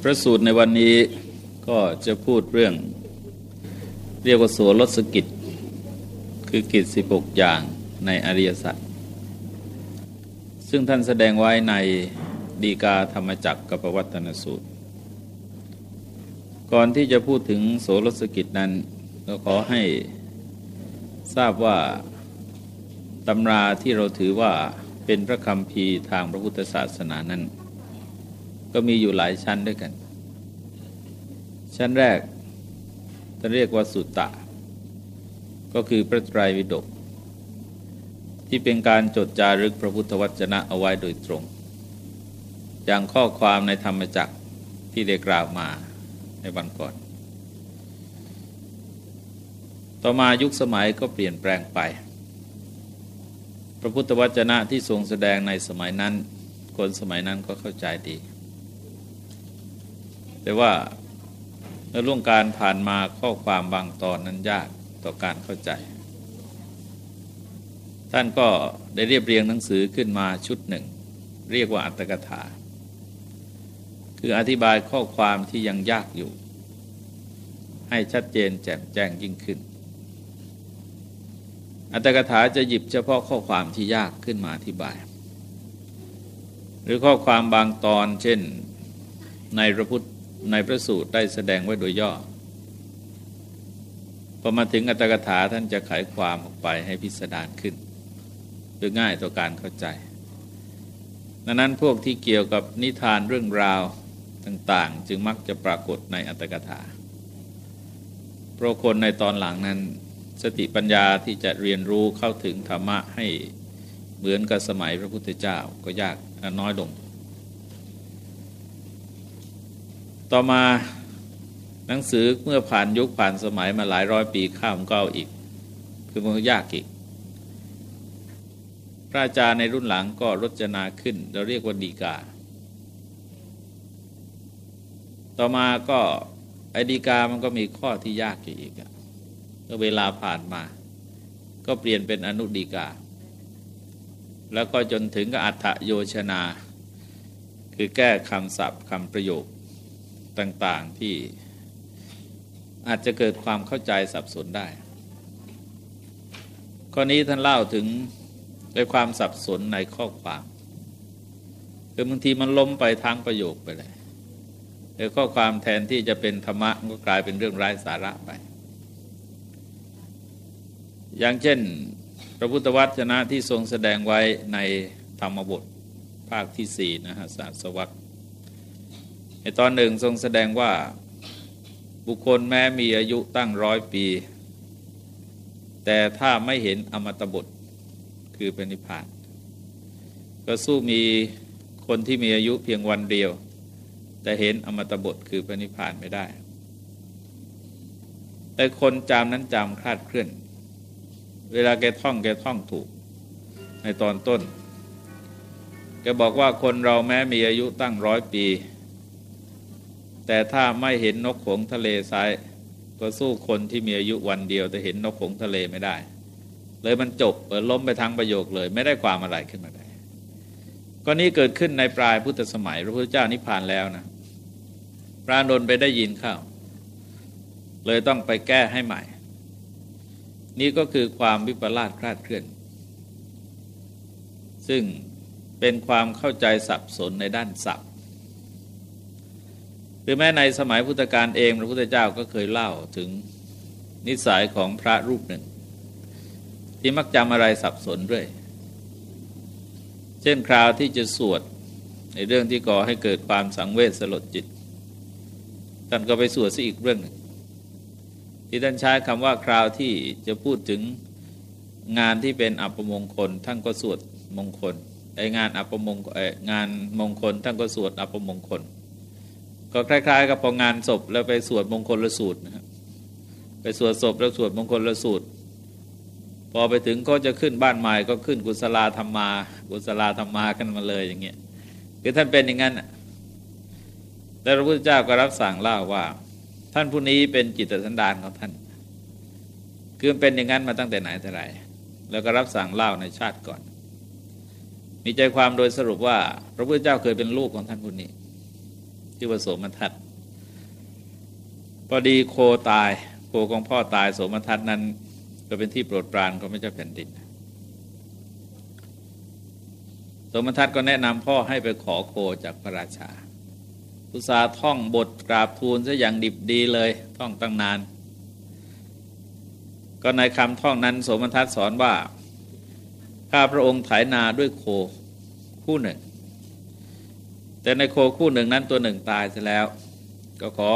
พระสูตรในวันนี้ก็จะพูดเรื่อง เรียกว่าโสรสกิจ คือกิจสิบกอย่างในอริยสัจซึ่งท่านแสดงไว้ในดีกาธรรมจักรกับปวัตนสูตร ก่อนที่จะพูดถึงโสรสกิจนั้นก็ขอให้ทราบว่าตำราที่เราถือว่าเป็นพระคำพีทางพระพุทธศาสนานั้น ก็มีอยู่หลายชั้นด้วยกัน ชั้นแรกจะเรียกว่าสุตตะ ก็คือพระไตรปิฎกที่เป็นการจดจารึกพระพุทธวจนะเอาไว้โดยตรง อย่างข้อความในธรรมจักรที่ได้กล่าวมาในวันก่อน ต่อมายุคสมัยก็เปลี่ยนแปลงไป พระพุทธวจนะที่ทรงแสดงในสมัยนั้น คนสมัยนั้นก็เข้าใจดี แต่ว่าในล่วงการผ่านมาข้อความบางตอนนั้นยากต่อการเข้าใจ ท่านก็ได้เรียบเรียงหนังสือขึ้นมาชุดหนึ่ง เรียกว่าอัตถกถา คืออธิบายข้อความที่ยังยากอยู่ ให้ชัดเจนแจ่มแจ้งยิ่งขึ้น อัตถกถาจะหยิบเฉพาะข้อความที่ยากขึ้นมาอธิบาย หรือข้อความบางตอนเช่นในพระพุทธ ในพระสูตรได้แสดงไว้โดยย่อพอมาถึงอัตถกถาท่านจะไขความออกไปให้พิสดารขึ้นโดยง่ายต่อการเข้าใจดังนั้นพวกที่เกี่ยวกับนิทานเรื่องราวต่าง ๆ จึงมักจะปรากฏในอัตถกถาเพราะคนในตอนหลังนั้น สติปัญญาที่จะเรียนรู้เข้าถึงธรรมะให้เหมือนกับสมัยพระพุทธเจ้าก็ยากน้อยลง ต่อมาหนังสือเมื่อผ่านยุคผ่านสมัยมาหลายร้อยปีข้ามก็อีก คือมันยากอีก พระอาจารย์ในรุ่นหลังก็รจนาขึ้น เราเรียกว่าดีกา ต่อมาก็ไอดีกามันก็มีข้อที่ยากอยู่อีกเวลาผ่านมา ก็เปลี่ยนเป็นอนุดีกา แล้วก็จนถึงกับอัฏฐโยชนา คือแก้คำศัพท์คำประโยค ต่างๆที่อาจจะเกิดความเข้าใจสับสนได้ ข้อนี้ท่านเล่าถึงในความสับสนในข้อความคือบางทีมันล้มไปทางประโยคไปเลยแต่ข้อความแทนที่จะเป็นธรรมะก็กลายเป็นเรื่องไร้สาระไป อย่างเช่น พระพุทธวจนะที่ทรงแสดงไว้ในธรรมบทภาคที่สี่นะฮะศาสวัต ในตอนหนึ่งทรงแสดงว่าบุคคลแม้มีอายุตั้งร้อยปี แต่ถ้าไม่เห็นอมตะบทคือเป็นนิพพาน ก็สู้มีคนที่มีอายุเพียงวันเดียว แต่เห็นอมตะบทคือเป็นนิพพานไม่ได้ แต่คนจำนั้นจำคลาดเคลื่อน เวลาแกท่องแกท่องถูก ในตอนต้น แกบอกว่าคนเราแม้มีอายุตั้งร้อยปี แต่ถ้าไม่เห็นนกขงทะเลทรายก็สู้คนที่มีอายุวันเดียว แต่เห็นนกขงทะเลไม่ได้ เลยมันจบเปิดล้มไปทั้งประโยคเลย ไม่ได้ความอะไรขึ้นมาได้ก็นี้เกิดขึ้นในปลายพุทธสมัย พระพุทธเจ้านิพพานแล้วนะพระนนไปได้ยินเข้าเลยต้องไปแก้ให้ใหม่ นี่ก็คือความวิปลาสคลาดเคลื่อน ซึ่งเป็นความเข้าใจสับสนในด้านศัพท์ หรือแม้ในสมัยพุทธกาลเองพระพุทธเจ้าก็เคยเล่าถึงนิสัยของพระรูปหนึ่ง ที่มักจำอะไรสับสนเรื่อยเช่นคราวที่จะสวดในเรื่องที่ก่อให้เกิดความสังเวชสลดจิตท่านก็ไปสวดซะอีกเรื่องหนึ่งที่ท่านใช้คำว่าคราวที่จะพูดถึงงานที่เป็นอัปมงคลท่านก็สวดมงคลไองานอัปมงงานมงคลท่านก็สวดอัปมงคล ก็คล้าย ๆ กับพองานศพแล้วไปสวดมงคลละสูตรนะครับไปสวดศพแล้วสวดมงคลละสูตร พอไปถึงก็จะขึ้นบ้านใหม่ก็ขึ้นกุศลาธรรมา กุศลาธรรมาขึ้นมาเลยอย่างเงี้ยคือท่านเป็นอย่างนั้นแต่พระพุทธเจ้าก็รับสั่งเล่าว่า ท่านผู้นี้เป็นจิตสันดานของท่านคือเป็นอย่างนั้นมาตั้งแต่ไหนแต่ไรแล้วก็รับสั่งเล่าในชาติก่อน มีใจความโดยสรุปว่า พระพุทธเจ้าเคยเป็นลูกของท่านผู้นี้ ที่ว่าโสมทัตพอดีโคตายโคของพ่อตายโสมทัตนั้น ก็เป็นที่โปรดปรานของพระเจ้าแผ่นดินสมทัตก็แนะนำพ่อให้ไปขอโคจากพระราชาอุตสาท่องบทกราบทูลซะอย่างดิบดีเลย ท่องตั้งนาน ก็ในคำท่องนั้น สมทัตสอนว่า ข้าพระองค์ไถนาด้วยโคคู่หนึ่ง แต่ในโคคู่หนึ่งนั้นตัวหนึ่งตายไปแล้ว ก็ขอ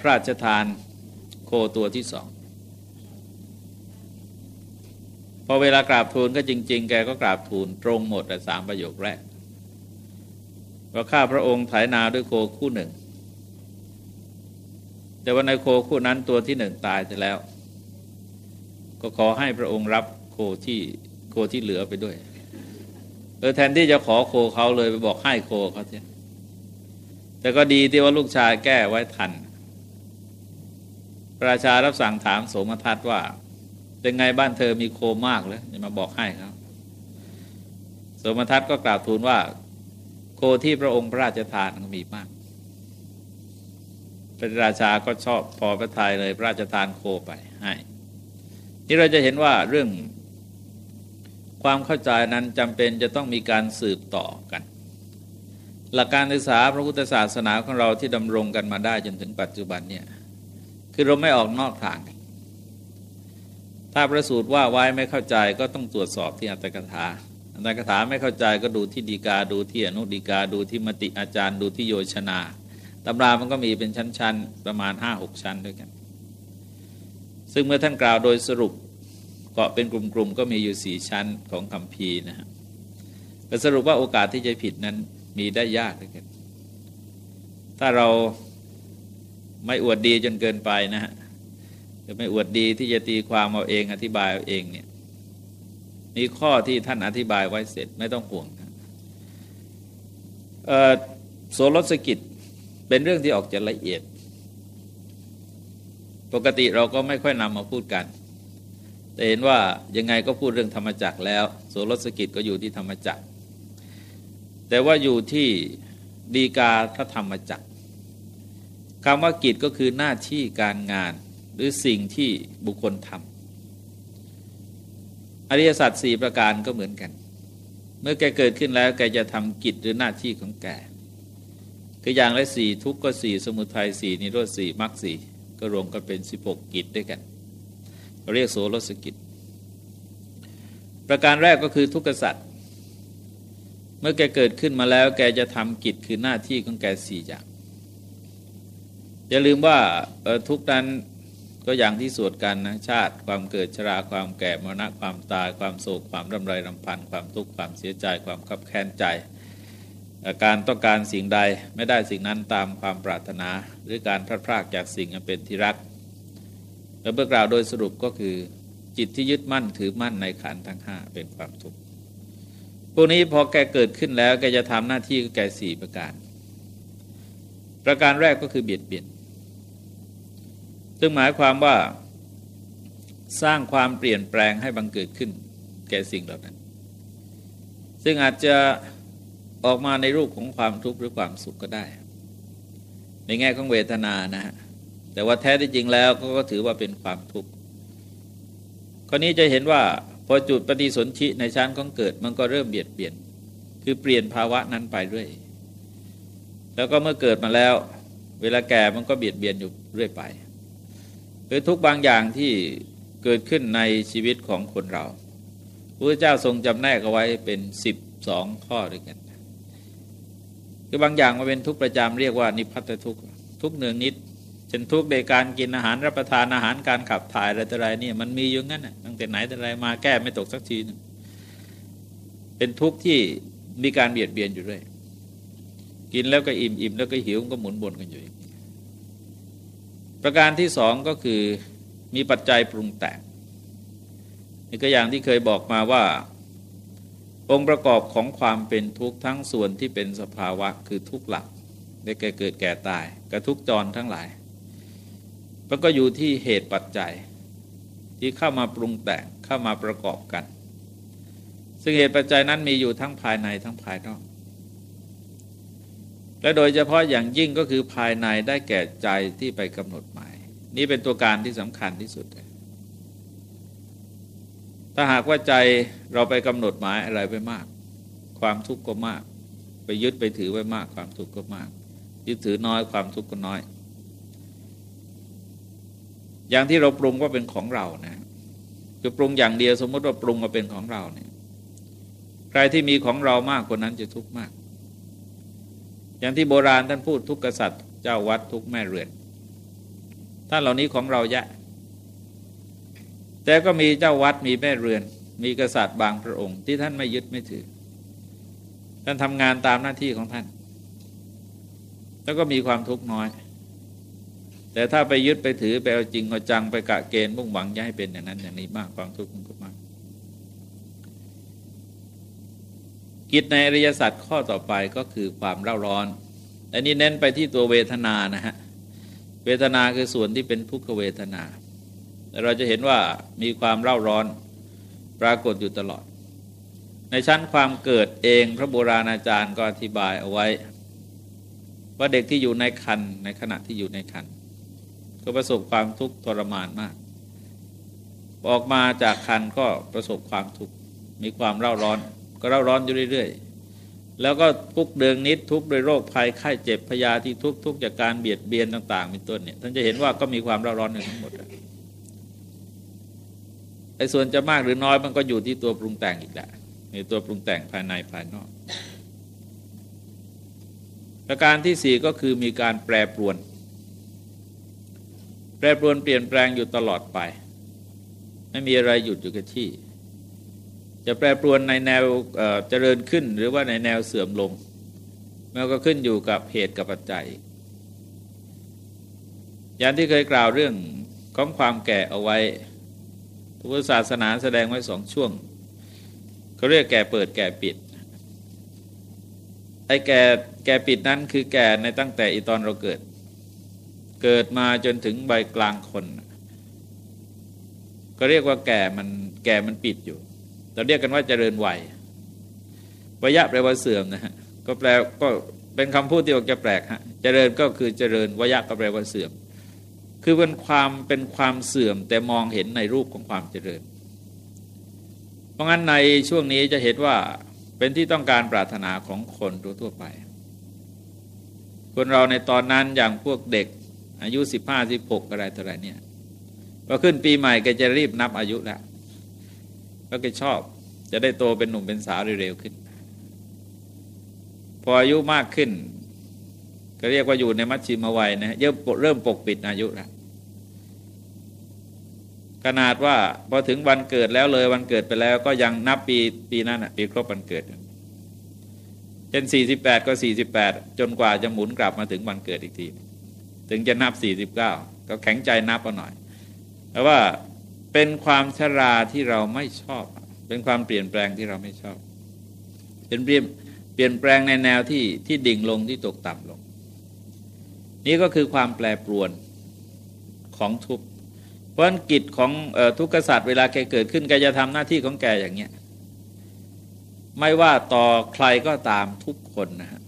พระราชทานโคตัวที่สองพอเวลากราบทูลก็จริง ๆ แกก็กราบทูลตรงหมดแต่สามประโยคแรกว่าข้าพระองค์ไถนาด้วยโคคู่หนึ่ง แต่ว่าในโคคู่นั้นตัวที่หนึ่งตายไปแล้ว ก็ขอให้พระองค์รับโคที่โคที่เหลือไปด้วย เออแทนที่จะขอโคเขาเลยไปบอกให้โคเขาเช่แต่ก็ดีที่ว่าลูกชายแก้ไว้ทัน ประชารับสั่งถามสมทัตว่า เป็นไงบ้านเธอมีโคมากเลยจะมาบอกให้ครับ สมทัตก็กล่าวทูลว่า โคที่พระองค์พระราชทานก็มีมากพระราชาก็ชอบพอพระทัยเลยพระราชทานโคไปให้ นี่เราจะเห็นว่าเรื่อง ความเข้าใจนั้นจำเป็นจะต้องมีการสืบต่อกัน หลักการศึกษาพระพุทธศาสนาของเราที่ดำรงกันมาได้จนถึงปัจจุบันเนี่ยคือเราไม่ออกนอกทาง ถ้าประสูตรว่าไว้ไม่เข้าใจก็ต้องตรวจสอบที่อัตถกถาอัตถกถาไม่เข้าใจก็ดูที่ดีกาดูที่อนุดีกาดูที่มติอาจารย์ดูที่โยชนาตำรามันก็มีเป็นชั้น ๆ ประมาณห้าหกชั้นด้วยกัน ซึ่งเมื่อท่านกล่าวโดยสรุป ก็เป็นกลุ่มๆก็มีอยู่สี่ชั้นของคำพีนะครับสรุปว่าโอกาสที่จะผิดนั้นมีได้ยากเลยกันถ้าเราไม่อวดดีจนเกินไปนะฮะจะไม่อวดดีที่จะตีความเอาเองอธิบายเอาเองเนี่ยมีข้อที่ท่านอธิบายไว้เสร็จไม่ต้องห่วงนะโสรสกิจเป็นเรื่องที่ออกจะละเอียด ปกติเราก็ไม่ค่อยนำมาพูดกัน แต่เห็นว่ายังไงก็พูดเรื่องธรรมจักแล้ว โสรสกิจก็อยู่ที่ธรรมจักแต่ว่าอยู่ที่ดีกาพระธรรมจักคำว่ากิจก็คือหน้าที่การงานหรือสิ่งที่บุคคลทำอริยสัจสี่ประการก็เหมือนกัน เมื่อแกเกิดขึ้นแล้วแกจะทำกิจหรือหน้าที่ของแกคืออย่างละสี่ทุกข์ก็สี่สมุทัยสี่นิโรธสี่มรรคสี่ก็รวมกันเป็นสิบหกกิจด้วยกัน เราเรียกโสรสกิจ ประการแรกก็คือทุกขสัจเมื่อแกเกิดขึ้นมาแล้ว แกจะทำกิจคือหน้าที่ของแกสี่อย่าง อย่าลืมว่าทุกนั้นก็อย่างที่สวดกันนะชาติ ความเกิดชราความแก่มรณะความตาย ความโศกความรำไรรำพันความทุกข์ความเสียใจ ความขับแค้นใจการต้องการสิ่งใดไม่ได้สิ่งนั้นตามความปรารถนา หรือการพลาดพลาดจากสิ่งอันเป็นที่รัก และเบื้องกล่าวโดยสรุปก็คือ จิตที่ยึดมั่นถือมั่นในขันทั้งห้าเป็นความทุกข์พวกนี้พอแกเกิดขึ้นแล้วแกจะทำหน้าที่แกสี่ประการ ประการแรกก็คือเบียดเบียนซึ่งหมายความว่าสร้างความเปลี่ยนแปลงให้บังเกิดขึ้น แก่สิ่งเหล่านั้น ซึ่งอาจจะออกมาในรูปของความทุกข์หรือความสุขก็ได้ ในแง่ของเวทนานะฮะ แต่ว่าแท้ที่จริงแล้วก็ถือว่าเป็นความทุกข์ข้อนี้จะเห็นว่าพอจุดปฏิสนธิในชั้นของเกิดมันก็เริ่มเบียดเบียน คือเปลี่ยนภาวะนั้นไปเรื่อย แล้วก็เมื่อเกิดมาแล้ว เวลาแก่มันก็เบียดเบียนอยู่เรื่อยไปหรือทุกบางอย่างที่เกิดขึ้นในชีวิตของคนเราพระเจ้าทรงจำแนกเอาไว้เป็นสิบสองข้อด้วยกันคือบางอย่างมาเป็นทุกประจำเรียกว่านิพพัตทุกทุกเนืองนิด เช่นทุกในการกินอาหารรับประทานอาหารการขับถ่ายอะไรต่ออะไรเนี่ยมันมีอยู่งั้นตั้งแต่ไหนแต่ไรมาแก้ไม่ตกสักทีนึงเป็นทุกข์ที่มีการเบียดเบียนอยู่ด้วยกินแล้วก็อิ่มอิ่มแล้วก็หิวก็หมุนบนกันอยู่ประการที่สองก็คือมีปัจจัยปรุงแต่งนี่ก็อย่างที่เคยบอกมาว่า องค์ประกอบของความเป็นทุกข์ทั้งส่วนที่เป็นสภาวะคือทุกข์หลักได้แก่เกิดแก่ตายกับทุกจรทั้งหลาย มันก็อยู่ที่เหตุปัจจัย ที่เข้ามาปรุงแต่งเข้ามาประกอบกัน ซึ่งเหตุปัจจัยนั้นมีอยู่ทั้งภายในทั้งภายนอกและโดยเฉพาะอย่างยิ่งก็คือภายในได้แก่ใจที่ไปกำหนดหมาย นี่เป็นตัวการที่สำคัญที่สุด ถ้าหากว่าใจเราไปกำหนดหมายอะไรไปมาก ความทุกข์ก็มาก ไปยึดไปถือไว้มาก ความทุกข์ก็มาก ยึดถือน้อยความทุกข์ก็น้อย อย่างที่เราปรุงว่าเป็นของเรานะคือปรุงอย่างเดียวสมมติว่าปรุงมาเป็นของเราเนี่ยใครที่มีของเรามากคนนั้นจะทุกข์มาก อย่างที่โบราณท่านพูดทุกกษัตริย์เจ้าวัดทุกแม่เรือนท่านเหล่านี้ของเราเยะ แต่ก็มีเจ้าวัดมีแม่เรือน มีกษัตริย์บางพระองค์ที่ท่านไม่ยึดไม่ถือ ท่านทำงานตามหน้าที่ของท่าน แล้วก็มีความทุกข์น้อย แต่ถ้าไปยึดไปถือไปเอาจริงเอาจังไปกะเกณฑ์มุ่งหวังย้ายเป็นอย่างนั้นอย่างนี้มากความทุกข์มันก็มาก กิจในอริยสัจข้อต่อไปก็คือความเร่าร้อน อันนี้เน้นไปที่ตัวเวทนานะฮะ เวทนาคือส่วนที่เป็นทุกขเวทนาเราจะเห็นว่ามีความเร่าร้อนปรากฏอยู่ตลอด ในชั้นความเกิดเองพระโบราณอาจารย์ก็อธิบายเอาไว้ ว่าเด็กที่อยู่ในคันในขณะที่อยู่ในคัน ก็ประสบความทุกข์ทรมานมาก ออกมาจากคันก็ประสบความทุกข์มีความเร่าร้อน ก็เร่าร้อนอยู่เรื่อยๆ แล้วก็ทุกเดืองนิดทุกโดยโรคภัยไข้เจ็บพยาธิทุกทุกจากการเบียดเบียนต่าง ๆ เป็นต้นเนี่ยท่านจะเห็นว่าก็มีความเร่าร้อนในทั้งหมดไอ้ส่วนจะมากหรือน้อยมันก็อยู่ที่ตัวปรุงแต่งอีกแหละในตัวปรุงแต่งภายในภายนอกประการที่สี่ก็คือมีการแปรปรวน แปรปรวนเปลี่ยนแปลงอยู่ตลอดไป ไม่มีอะไรหยุดอยู่กับที่ จะแปรปรวนในแนวเจริญขึ้นหรือว่าในแนวเสื่อมลงมันก็ขึ้นอยู่กับเหตุกับปัจจัย อย่างที่เคยกล่าวเรื่องของความแก่เอาไว้พุทธศาสนาแสดงไว้สองช่วงเขาเรียกแก่เปิดแก่ปิดไอ้แก่แก่ปิดนั้นคือแก่ในตั้งแต่อีตอนเราเกิด เกิดมาจนถึงใบกลางคน ก็เรียกว่าแก่มันแก่มันปิดอยู่ เราเรียกกันว่าเจริญวัยวยะแปลว่าเสื่อมนะฮะก็แปลก็เป็นคำพูดที่ออกจะแปลกฮะเจริญก็คือเจริญวยะก็แปลว่าเสื่อม คือเป็นความเป็นความเสื่อม แต่มองเห็นในรูปของความเจริญ เพราะงั้นในช่วงนี้จะเห็นว่าเป็นที่ต้องการปรารถนาของคนทั่วไป คนเราในตอนนั้นอย่างพวกเด็ก อายุสิบห้าสิบหกอะไรต่ออะไรเนี่ยพอขึ้นปีใหม่ก็จะรีบนับอายุแล้วก็แกชอบจะได้โตเป็นหนุ่มเป็นสาวเร็วขึ้น พออายุมากขึ้น ก็เรียกว่าอยู่ในมัชชิมวัยนะเริ่มเริ่มปกปิดอายุแล้วขนาดว่าพอถึงวันเกิดแล้วเลยวันเกิดไปแล้ว ก็ยังนับปีปีนั้นอะปีครบวันเกิดเช่นสี่สิบแปดก็สี่สิบแปดจนกว่าจะหมุนกลับมาถึงวันเกิดอีกที ถึงจะนับสี่สิบเก้าก็แข็งใจนับเอาหน่อยเพราะว่าเป็นความชราที่เราไม่ชอบ เป็นความเปลี่ยนแปลงที่เราไม่ชอบ เป็นเปลี่ยนเปลี่ยนแปลงในแนวที่ที่ดิ่งลงที่ตกต่ำลง นี่ก็คือความแปรปรวนของทุกเพราะกิจของทุกขศาสตร์เวลาแกเกิดขึ้นแกจะทำหน้าที่ของแกอย่างเนี้ยไม่ว่าต่อใครก็ตามทุกคนนะฮะ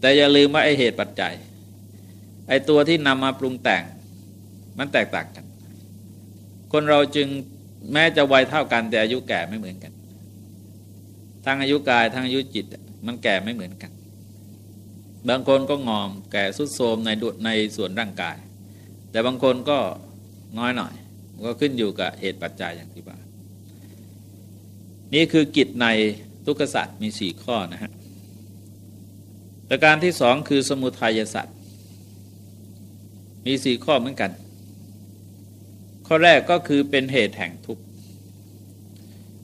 แต่อย่าลืมว่าไอเหตุปัจจัย ไอตัวที่นำมาปรุงแต่งมันแตกต่างกัน คนเราจึงแม้จะวัยเท่ากันแต่อายุแก่ไม่เหมือนกัน ทั้งอายุกายทั้งอายุจิต มันแก่ไม่เหมือนกัน บางคนก็งอมแก่สุดโทมในดุในส่วนร่างกาย แต่บางคนก็น้อยหน่อย ก็ขึ้นอยู่กับเหตุปัจจัยอย่างที่ว่านี่คือกิจในทุกขสัตว์มีสี่ข้อนะฮะประการที่สองคือสมุทัยสัตว์ มีสี่ข้อเหมือนกัน ข้อแรกก็คือเป็นเหตุแห่งทุกข์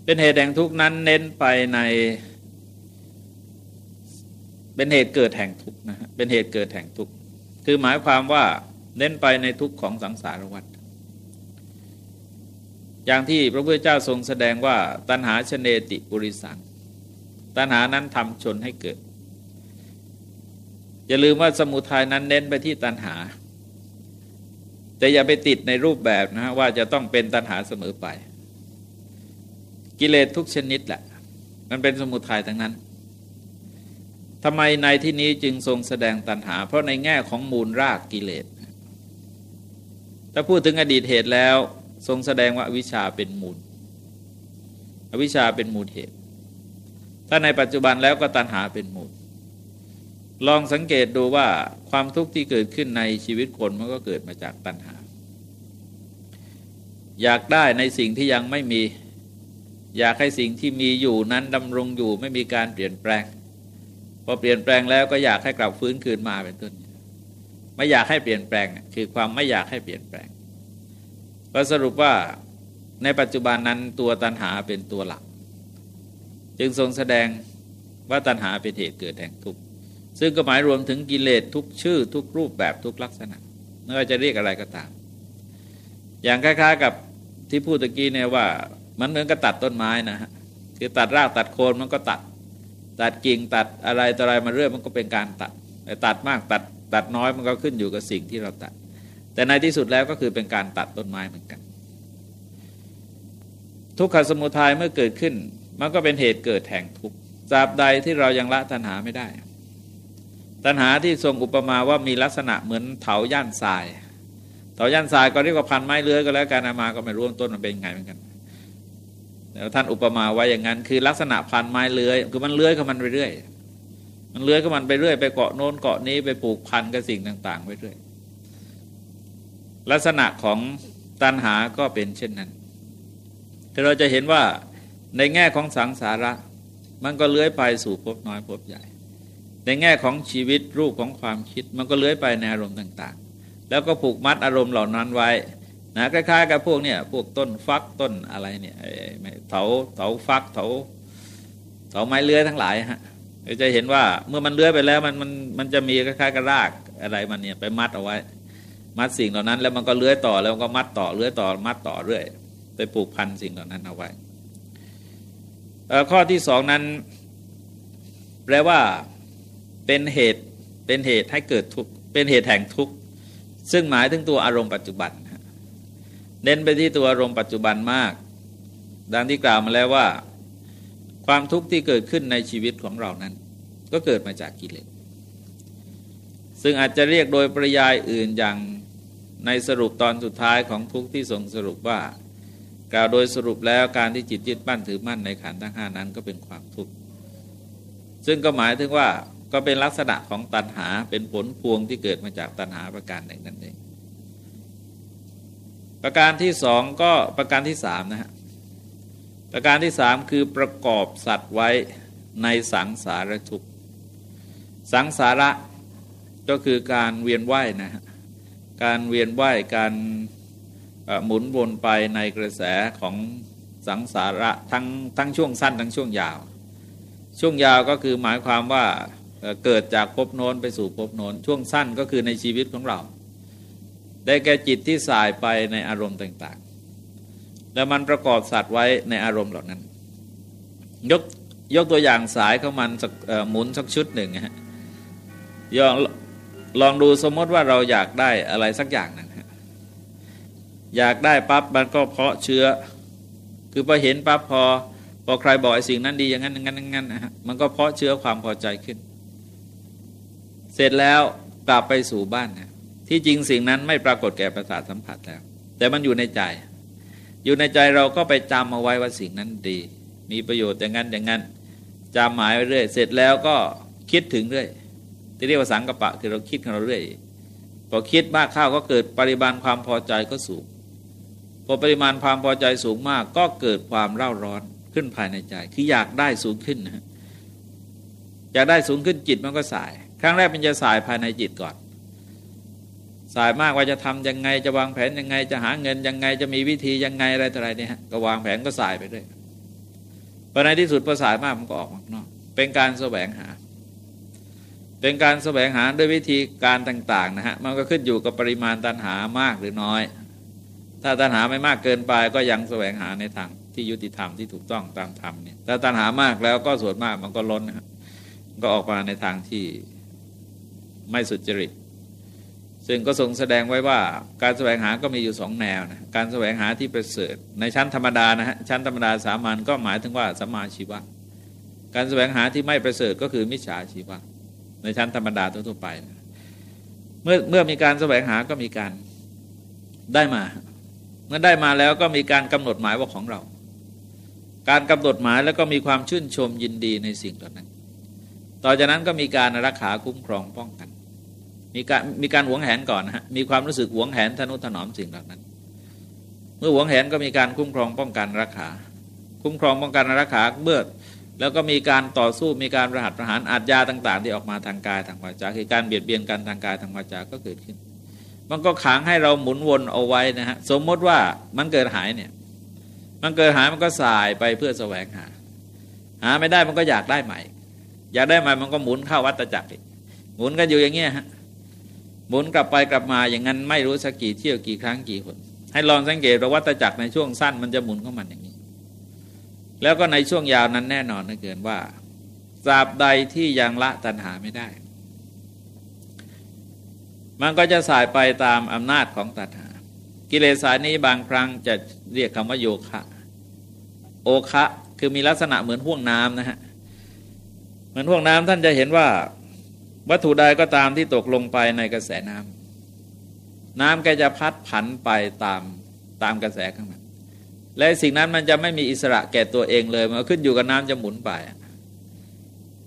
เป็นเหตุแห่งทุกข์นั้นเน้นไปใน เป็นเหตุเกิดแห่งทุกข์นะฮะเป็นเหตุเกิดแห่งทุกข์คือหมายความว่าเน้นไปในทุกข์ของสังสารวัฏอย่างที่พระพุทธเจ้าทรงแสดงว่าตัณหาชเนติปุริสังตัณหานั้นทำชนให้เกิด อย่าลืมว่าสมุทัยนั้นเน้นไปที่ตัณหา แต่อย่าไปติดในรูปแบบนะฮะว่าจะต้องเป็นตัณหาเสมอไป กิเลสทุกชนิดแหละ มันเป็นสมุทัยทั้งนั้นทำไมในที่นี้จึงทรงแสดงตัณหา เพราะในแง่ของมูลรากกิเลสถ้าพูดถึงอดีตเหตุแล้ว ทรงแสดงว่าวิชาเป็นมูล อวิชาเป็นมูลเหตุ ถ้าในปัจจุบันแล้วก็ตัณหาเป็นมูล ลองสังเกตดูว่าความทุกข์ที่เกิดขึ้นในชีวิตคนมันก็เกิดมาจากตัณหา อยากได้ในสิ่งที่ยังไม่มี อยากให้สิ่งที่มีอยู่นั้นดำรงอยู่ไม่มีการเปลี่ยนแปลง พอเปลี่ยนแปลงแล้วก็อยากให้กลับฟื้นคืนมาเป็นต้น ไม่อยากให้เปลี่ยนแปลงคือความไม่อยากให้เปลี่ยนแปลงก็สรุปว่าในปัจจุบันนั้นตัวตัณหาเป็นตัวหลัก จึงทรงแสดงว่าตัณหาเป็นเหตุเกิดแห่งทุกข์ ซึ่งก็หมายรวมถึงกิเลสทุกชื่อ ทุกรูปแบบทุกลักษณะไม่ว่าจะเรียกอะไรก็ตาม อย่างคล้ายๆกับที่พูดตะกี้เนี่ยว่า มันเหมือนกับตัดต้นไม้นะฮะคือตัดรากตัดโคนมันก็ตัด ตัดกิ่งตัดอะไรต่ออะไรมาเรื่อยมันก็เป็นการตัดแต่ตัดมากตัดตัดน้อยมันก็ขึ้นอยู่กับสิ่งที่เราตัด แต่ในที่สุดแล้วก็คือเป็นการตัดต้นไม้เหมือนกัน ทุกขสมุทัยเมื่อเกิดขึ้น มันก็เป็นเหตุเกิดแห่งทุกข์ตราบใดที่เรายังละตัณหาไม่ได้ ตัณหาที่ทรงอุปมาว่ามีลักษณะเหมือนเถาย่านทรายเถาย่านทรายก็เรียกว่าพันไม้เลื้อยก็แล้วกันมาก็ไม่รู้ต้นมันเป็นยังไงเหมือนกันแล้วท่านอุปมาไว้อย่างนั้น คือลักษณะพันไม้เลื้อยคือมันเลื้อยเข้ามันไปเรื่อยมันเลื้อยเข้ามันไปเรื่อยไปเกาะโน้นเกาะนี้ไปปลูกพันกับสิ่งต่าง ๆ ไปเรื่อยลักษณะของตันหาก็เป็นเช่นนั้น แต่เราจะเห็นว่าในแง่ของสังสาระ มันก็เลื้อยไปสู่ภพน้อยภพใหญ่ ในแง่ของชีวิตรูปของความคิดมันก็เลื้อยไปในอารมณ์ต่างๆ แล้วก็ผูกมัดอารมณ์เหล่านั้นไว้นะคล้ายๆ กับพวกเนี่ยพวกต้นฟักต้นอะไรเนี่ยเถาเถาฟักเถาเถาไม้เลื้อยทั้งหลายฮะจะเห็นว่าเมื่อมันเลื้อยไปแล้วมันมันมันจะมีคล้ายๆกับรากอะไรมันเนี่ยไปมัดเอาไว้ มัดสิ่งเหล่านั้น แล้วมันก็เลื้อยต่อแล้วก็มัดต่อเลื้อยต่อมัดต่อเรื่อย ไปปลูกพันธุ์สิ่งเหล่านั้นเอาไว้ข้อที่สองนั้น แปลว่า เป็นเหตุเป็นเหตุให้เกิดทุกข์เป็นเหตุแห่งทุกข์ซึ่งหมายถึงตัวอารมณ์ปัจจุบันเน้นไปที่ตัวอารมณ์ปัจจุบันมาก ดังที่กล่าวมาแล้วว่า ความทุกข์ที่เกิดขึ้นในชีวิตของเรานั้น ก็เกิดมาจากกิเลสซึ่งอาจจะเรียกโดยปริยายอื่นอย่างในสรุปตอนสุดท้ายของทุกข์ที่ทรงสรุปว่า กล่าวโดยสรุปแล้วการที่จิตยึดมั่นถือมั่นในขันธ์ทั้งห้านั้นก็เป็นความทุกข์ซึ่งก็หมายถึงว่า ก็เป็นลักษณะของตัณหาเป็นผลพวงที่เกิดมาจากตัณหาประการหนึ่งนั่นเองประการที่สองก็ประการที่สามนะฮะประการที่สามคือประกอบสัตว์ไว้ในสังสารทุกสังสาระก็คือการเวียนว่ายนะฮะการเวียนว่ายการหมุนวนไปในกระแสของสังสาระทั้งทั้งช่วงสั้นทั้งช่วงยาว ช่วงยาวก็คือหมายความว่า เกิดจากภพโน้นไปสู่ภพโน้นช่วงสั้นก็คือในชีวิตของเรา ได้แก่จิตที่สายไปในอารมณ์ต่าง ๆ แล้วมันประกอบสัตว์ไว้ในอารมณ์เหล่านั้น ยกยกตัวอย่างสายของมันสักหมุนสักชุดหนึ่งฮะยองลองดูสมมติว่าเราอยากได้อะไรสักอย่างนึงฮะอยากได้ปั๊บมันก็เพาะเชื้อ คือพอเห็นปั๊บพอพอใครบอกไอ้สิ่งนั้นดีอย่างนั้นอย่างนั้นอย่างนั้นนะฮะมันก็เพาะเชื้อความพอใจขึ้น เสร็จแล้วกลับไปสู่บ้านนะที่จริงสิ่งนั้นไม่ปรากฏแก่ประสาทสัมผัสแล้ว แต่มันอยู่ในใจ อยู่ในใจเราก็ไปจำเอาไว้ว่าสิ่งนั้นดี มีประโยชน์อย่างนั้นอย่างนั้นจำหมายไว้เรื่อย เสร็จแล้วก็คิดถึงเรื่อยที่เรียกว่าสังกปะคือเราคิดของเราเรื่อยพอคิดมากข้าวก็เกิดปริมาณความพอใจก็สูงพอปริมาณความพอใจสูงมากก็เกิดความเร่าร้อนขึ้นภายในใจ คืออยากได้สูงขึ้นนะอยากได้สูงขึ้นจิตมันก็สาย ครั้งแรกมันจะสายภายในจิตก่อน สายมากว่าจะทํำยังไงจะวางแผนยังไง จะหาเงินยังไงจะมีวิธียังไงอะไรต่ออะไรเนี่ยก็วางแผนก็สายไปด้วยพอในที่สุดพอสายมากมันก็ออกมานอกเป็นการแสวงหา เป็นการแสวงหาด้วยวิธีการต่าง ๆ นะฮะมันก็ขึ้นอยู่กับปริมาณตันหามากหรือน้อย ถ้าตันหาไม่มากเกินไปก็ยังแสวงหาในทางที่ยุติธรรมที่ถูกต้องตามธรรมเนี่ยถ้าตันหามากแล้วก็ส่วนมากมันก็ล้นนะก็ออกมาในทางที่ ไม่สุจริต ซึ่งก็ทรงแสดงไว้ว่าการแสวงหาก็มีอยู่สองแนวนะการแสวงหาที่ประเสริฐในชั้นธรรมดานะฮะชั้นธรรมดาสามัญก็หมายถึงว่าสัมมาชีวะการแสวงหาที่ไม่ประเสริฐก็คือมิจฉาชีวะในชั้นธรรมดาทั่วไปเมื่อเมื่อมีการแสวงหาก็มีการได้มา เมื่อได้มาแล้วก็มีการกำหนดหมายว่าของเรา การกำหนดหมายแล้วก็มีความชื่นชมยินดีในสิ่งเหล่านั้น ต่อจากนั้นก็มีการรักษาคุ้มครองป้องกัน มีการมีการหวงแหนก่อนนะฮะมีความรู้สึกหวงแหนทนุถนอมสิ่งเหล่านั้น เมื่อหวงแหนก็มีการคุ้มครองป้องกันรักษาคุ้มครองป้องกันรักษาเมื่อแล้วก็มีการต่อสู้มีการประหัตประหารอาจยาต่าง ๆ ที่ออกมาทางกายทางวาจาคือการเบียดเบียนกันทางกายทางวาจาก็เกิดขึ้น มันก็ขังให้เราหมุนวนเอาไว้นะฮะสมมติว่ามันเกิดหายเนี่ยมันเกิดหายมันก็สายไปเพื่อแสวงหา หาไม่ได้มันก็อยากได้ใหม่ อยากได้ใหม่มันก็หมุนเข้าวัฏจักรหมุนกันอยู่อย่างเงี้ยฮะ หมุนกลับไปกลับมาอย่างนั้นไม่รู้สักกี่เที่ยวกี่ครั้งกี่คนให้ลองสังเกตว่าวัฏจักรในช่วงสั้นมันจะหมุนเข้ามันอย่างนี้ แล้วก็ในช่วงยาวนั้นแน่นอนนะเกินว่าตราบใดที่ยังละตัณหาไม่ได้ มันก็จะสายไปตามอำนาจของตัณหา กิเลสสายนี้บางครั้งจะเรียกคำว่าโยคะ โอคะคือมีลักษณะเหมือนห่วงน้ำนะฮะ เหมือนห่วงน้ำท่านจะเห็นว่า วัตถุใดก็ตามที่ตกลงไปในกระแสน้ำน้ำแกจะพัดผันไปตามตามกระแสข้างในและสิ่งนั้นมันจะไม่มีอิสระแก่ตัวเองเลย มันขึ้นอยู่กับน้ำจะหมุนไป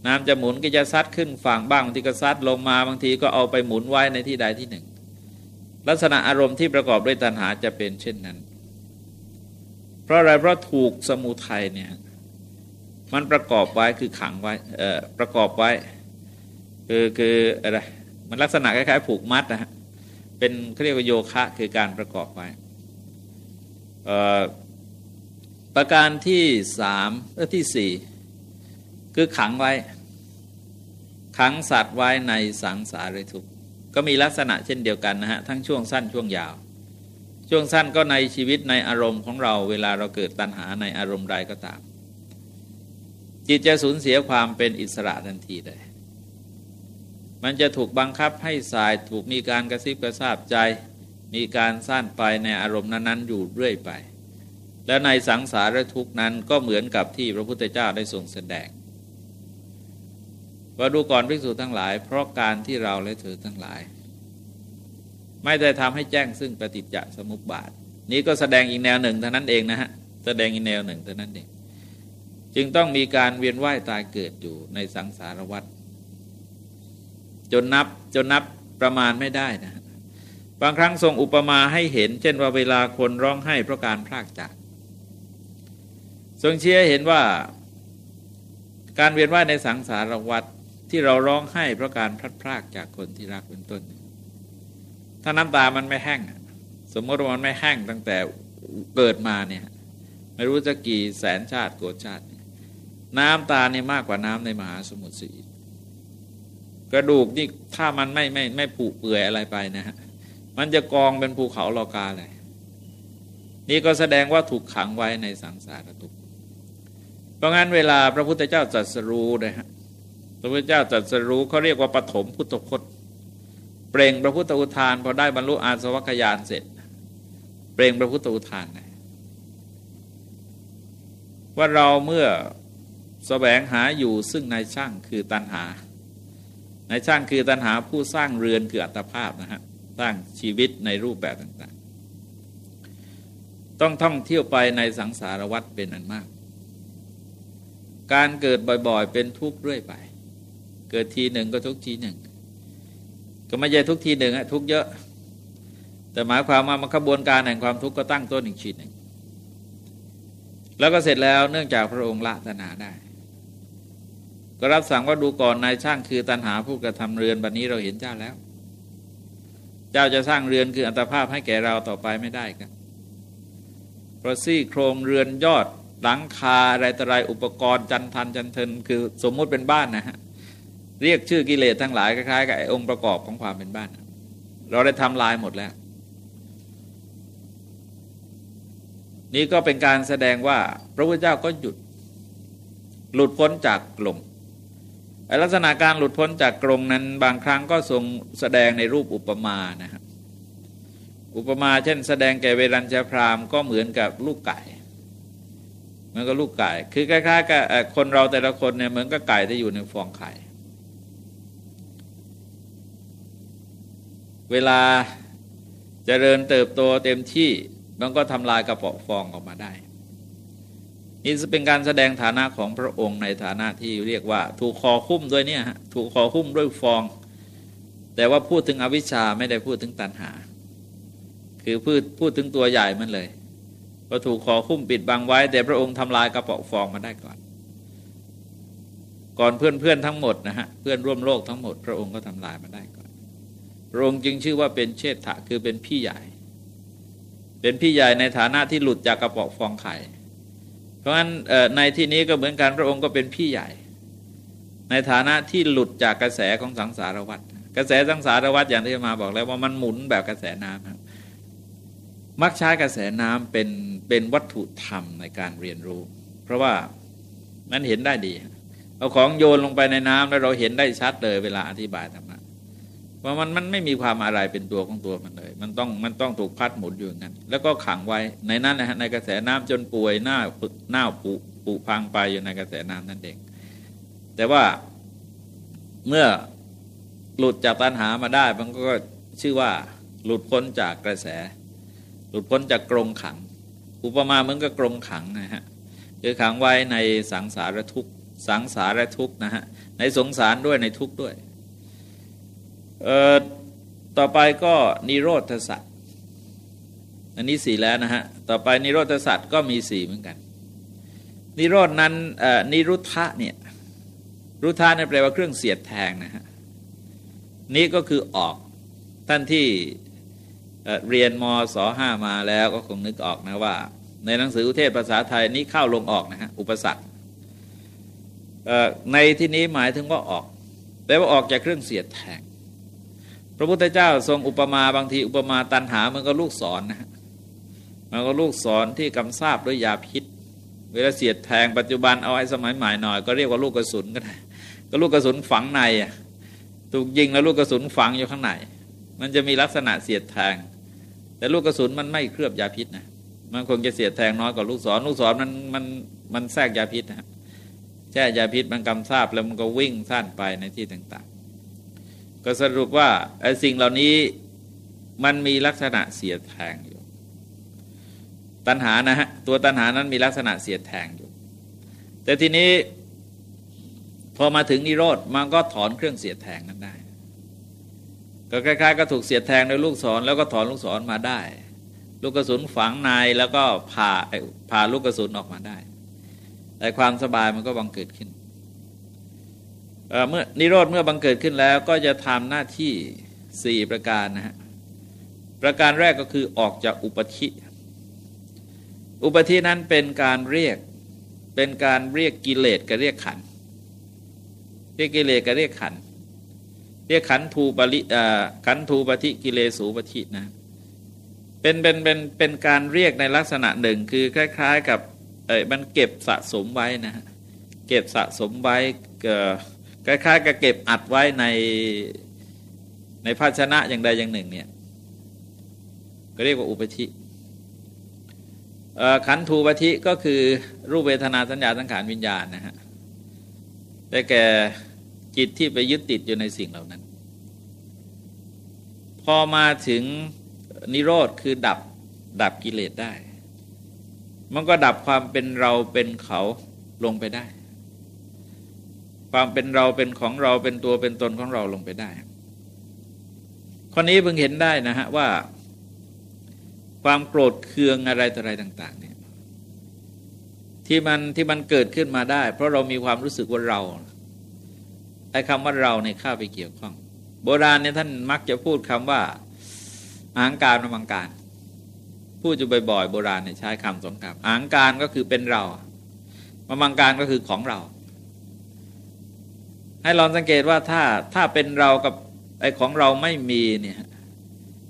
น้ำจะหมุนก็จะซัดขึ้นฝั่งบ้างบางทีก็ซัดลงมาบางทีก็เอาไปหมุนไว้ในที่ใดที่หนึ่ง ลักษณะอารมณ์ที่ประกอบด้วยตัณหาจะเป็นเช่นนั้น เพราะอะไรเพราะถูกสมุทัยเนี่ยมันประกอบไว้คือขังไว้ประกอบไว้ คือคืออะไรมันลักษณะคล้ายๆผูกมัดนะฮะเป็นเขาเรียกว่าโยคะคือการประกอบไว้ประการที่สามเออที่สี่คือขังไว้ ขังสัตว์ไว้ในสังสารทุกก็มีลักษณะเช่นเดียวกันนะฮะทั้งช่วงสั้นช่วงยาว ช่วงสั้นก็ในชีวิตในอารมณ์ของเราเวลาเราเกิดตัณหาในอารมณ์ใดก็ตาม จิตจะสูญเสียความเป็นอิสระทันทีเลย มันจะถูกบังคับให้สายถูกมีการกระซิบกระซาบใจ มีการสั้นไปในอารมณ์นั้นๆอยู่เรื่อยไป และในสังสารทุกนั้นก็เหมือนกับที่พระพุทธเจ้าได้ทรงแสดงว่าดูก่อนภิกษุทั้งหลาย เพราะการที่เราและเธอทั้งหลาย ไม่ได้ทำให้แจ้งซึ่งปฏิจจสมุปบาท นี้ก็แสดงอีกแนวหนึ่งเท่านั้นเองนะฮะแสดงอีกแนวหนึ่งเท่านั้นเองจึงต้องมีการเวียนว่ายตายเกิดอยู่ในสังสารวัฏ จนนับจนนับประมาณไม่ได้นะบางครั้งทรงอุปมาให้เห็น เช่นว่าเวลาคนร้องไห้เพราะการพลากจาก ทรงเชี่ยเห็นว่า การเวียนว่ายในสังสารวัฏที่เราร้องไห้เพราะการพลัดพรากจากคนที่รักเป็นต้น ถ้าน้ำตามันไม่แห้ง สมมติว่ามันไม่แห้งตั้งแต่เกิดมาเนี่ย ไม่รู้จะกี่แสนชาติโกดชาติ น้ำตาเนี่ยมากกว่าน้ำในมหาสมุทรสี กระดูกนี่ถ้ามันไม่ไม่ไม่ผุเปื่อยอะไรไปนะฮะมันจะกองเป็นภูเขาโลกาเลยนี่ก็แสดงว่าถูกขังไว้ในสังสารทุกข์เพราะงั้นเวลาพระพุทธเจ้าตรัสรู้นะฮะพระพุทธเจ้าตรัสรู้เขาเรียกว่าปฐมพุทธคตเปล่งพระพุทธอุทานพอได้บรรลุอาสวัคยานเสร็จ เปล่งพระพุทธอุทานนะว่าเราเมื่อสแสวงหาอยู่ซึ่งในช่างคือตันหา นช่างคือตันหาผู้สร้างเรือนคืออัตภาพนะฮะสร้างชีวิตในรูปแบบต่างๆ ต้องท่องเที่ยวไปในสังสารวัฏเป็นอันมาก การเกิดบ่อยๆ เป็นทุกข์เรื่อยไป เกิดทีหนึ่งก็ทุกทีหนึ่ง ก็ไม่ใช่ทุกทีหนึ่งอะทุกเยอะ แต่หมายความว่ามันขบวนการแห่งความทุกข์ก็ตั้งต้นอีกชีหนึ่ง แล้วก็เสร็จแล้วเนื่องจากพระองค์ละตัณหาได้ ก็รับสั่งว่าดูก่อนนายช่างคือตัณหาผู้กระทำเรือนบัดนนี้เราเห็นเจ้าแล้ว เจ้าจะสร้างเรือนคืออัตภาพให้แก่เราต่อไปไม่ได้ครับเพราะซี่โครงเรือนยอดหลังคาอะไรต่ออะไรอุปกรณ์จันทันจันเทินคือสมมุติเป็นบ้านนะฮะเรียกชื่อกิเลสทั้งหลายคล้ายๆกับองค์ประกอบของความเป็นบ้าน เราได้ทำลายหมดแล้ว นี่ก็เป็นการแสดงว่า พระพุทธเจ้าก็หยุด หลุดพ้นจากกลง ลักษณะการหลุดพ้นจากกรงนั้นบางครั้งก็ทรงแสดงในรูปอุปมานะครับอุปมาเช่น แสดงแก่เวรัญชพรามก็เหมือนกับลูกไก่มันก็ลูกไก่ คือคล้ายๆกับคนเราแต่ละคนเนี่ยเหมือนกับไก่ที่อยู่ในฟองไข่ เวลาจเจริญเติบโตเต็มที่มันก็ทำลายกระเปาะฟองออกมาได้ นี่จะเป็นการแสดงฐานะของพระองค์ในฐานะที่เรียกว่า ถูกคอคุ้มด้วยเนี่ยฮะถูกคอคุ้มด้วยฟอง แต่ว่าพูดถึงอวิชชาไม่ได้พูดถึงตัณหา คือพูดพูดถึงตัวใหญ่มันเลยพอถูกคอคุ้มปิดบังไว้ แต่พระองค์ทำลายกระเปาฟองมาได้ก่อน ก่อนเพื่อนเพื่อนทั้งหมดนะฮะเพื่อนร่วมโลกทั้งหมด พระองค์ก็ทำลายมาได้ก่อน พระองค์จึงชื่อว่าเป็นเชษฐะคือเป็นพี่ใหญ่ เป็นพี่ใหญ่ในฐานะที่หลุดจากกระเปาฟองไข่ เพราะฉะนั้นในที่นี้ก็เหมือนกันพระองค์ก็เป็นพี่ใหญ่ ในฐานะที่หลุดจากกระแสของสังสารวัฏกระแสสังสารวัฏอย่างที่มาบอกแล้วว่ามันหมุนแบบกระแสน้ำครับมักใช้กระแสน้ำเป็นเป็นวัตถุธรรมในการเรียนรู้ เพราะว่ามันเห็นได้ดี เอาของโยนลงไปในน้ำแล้วเราเห็นได้ชัดเลยเวลาอธิบายธรรมะ ว่ามันมันไม่มีความอะไรเป็นตัวของตัวมันเลย มันต้องมันต้องถูกพัดหมุนอยู่งั้น แล้วก็ขังไว้ในนั้นนะฮะในกระแสน้ำจนป่วยหน้าปึกหน้าปุปุพังไปอยู่ในกระแสน้ำนั่นเอง แต่ว่าเมื่อหลุดจากตัณหามาได้ มันก็ชื่อว่าหลุดพ้นจากกระแส หลุดพ้นจากกรงขัง อุปมาเหมือนกับกรงขังนะฮะคือขังไว้ในสังสารทุกสังสารทุกนะฮะในสงสารด้วยในทุกข์ด้วย ต่อไปก็นิโรธสัตว์อันนี้สี่แล้วนะฮะ ต่อไปนิโรธสัตว์ก็มีสี่เหมือนกัน นิโรธนั้นนิรุทธะเนี่ยรุทธะนี่แปลว่าเครื่องเสียดแทงนะฮะนี้ก็คือออกท่านที่เรียนมศห้ามาแล้วก็คงนึกออกนะว่า ในหนังสืออุเทศภาษาไทยนี้เข้าลงออกนะฮะอุปสรรคในที่นี้หมายถึงว่าออกแปลว่าออกจากเครื่องเสียดแทง พระพุทธเจ้าทรงอุปมาบางทีอุปมาตันหามันก็ลูกศรนนะฮะมันก็ลูกศรที่กำซาบด้วยยาพิษ เวลาเสียดแทงปัจจุบันเอาไอ้สมัยใหม่หน่อย ก็เรียกว่าลูกกระสุนก็ได้ก็ลูกกระสุนฝังในถูกยิงแล้วลูกกระสุนฝังอยู่ข้างในมันจะมีลักษณะเสียดแทง แต่ลูกกระสุนมันไม่เคลือบยาพิษนะมันคงจะเสียดแทงน้อยกว่าลูกศรลูกศรมันมันมันแทรกยาพิษนะแช่ยาพิษมันกำซาบแล้วมันก็วิ่งสั้นไปในที่ต่าง ก็สรุปว่าไอ้สิ่งเหล่านี้มันมีลักษณะเสียแทงอยู่ ตัณหานะฮะตัวตัณหานั้นมีลักษณะเสียแทงอยู่ แต่ทีนี้พอมาถึงนิโรธมันก็ถอนเครื่องเสียแทงนั้นได้ ก็คล้ายๆ ก็ถูกเสียแทงโดยลูกศรแล้วก็ถอนลูกศรมาได้ ลูกกระสุนฝังในแล้วก็ผ่าผ่าลูกกระสุนออกมาได้แต่ความสบายมันก็บังเกิดขึ้น เมื่อนิโรธเมื่อบังเกิดขึ้นแล้วก็จะทำหน้าที่สี่ประการนะฮะประการแรกก็คือออกจากอุปธิอุปธินั้นเป็นการเรียกเป็นการเรียกกิเลสกับเรียกขันเรียกกิเลสกับเรียกขันเรียกขันทูปริขันทูปฏิกิเลสูปฏินะเป็นเป็นเป็นเป็นการเรียกในลักษณะหนึ่งคือคล้าย ๆ กับเอ้มันเก็บสะสมไว้นะฮะเก็บสะสมไว้ คล้ายๆกับเก็บอัดไว้ในในภาชนะอย่างใดอย่างหนึ่งเนี่ยก็เรียกว่าอุปธิขันธูปธิก็คือรูปเวทนาสัญญาสังขารวิญญาณนะฮะได้แก่จิตที่ไปยึดติดอยู่ในสิ่งเหล่านั้น พอมาถึงนิโรธคือดับดับกิเลสได้ มันก็ดับความเป็นเราเป็นเขาลงไปได้ ความเป็นเราเป็นของเราเป็นตัวเป็นตนของเราลงไปได้ ข้อนี้เพิ่งเห็นได้นะฮะว่า ความโกรธเคืองอะไรต่ออะไรต่าง ๆ เนี่ยที่มันที่มันเกิดขึ้นมาได้ เพราะเรามีความรู้สึกว่าเราไอ้คำว่าเราเนี่ยเข้าไปเกี่ยวข้อง โบราณเนี่ยท่านมักจะพูดคำว่าอังการมังการพูดอยู่บ่อยๆโบราณเนี่ยใช้คำสองคำอังการก็คือเป็นเรามังการก็คือของเรา ให้ลองสังเกตว่าถ้าถ้าเป็นเรากับไอ้ของเราไม่มีเนี่ย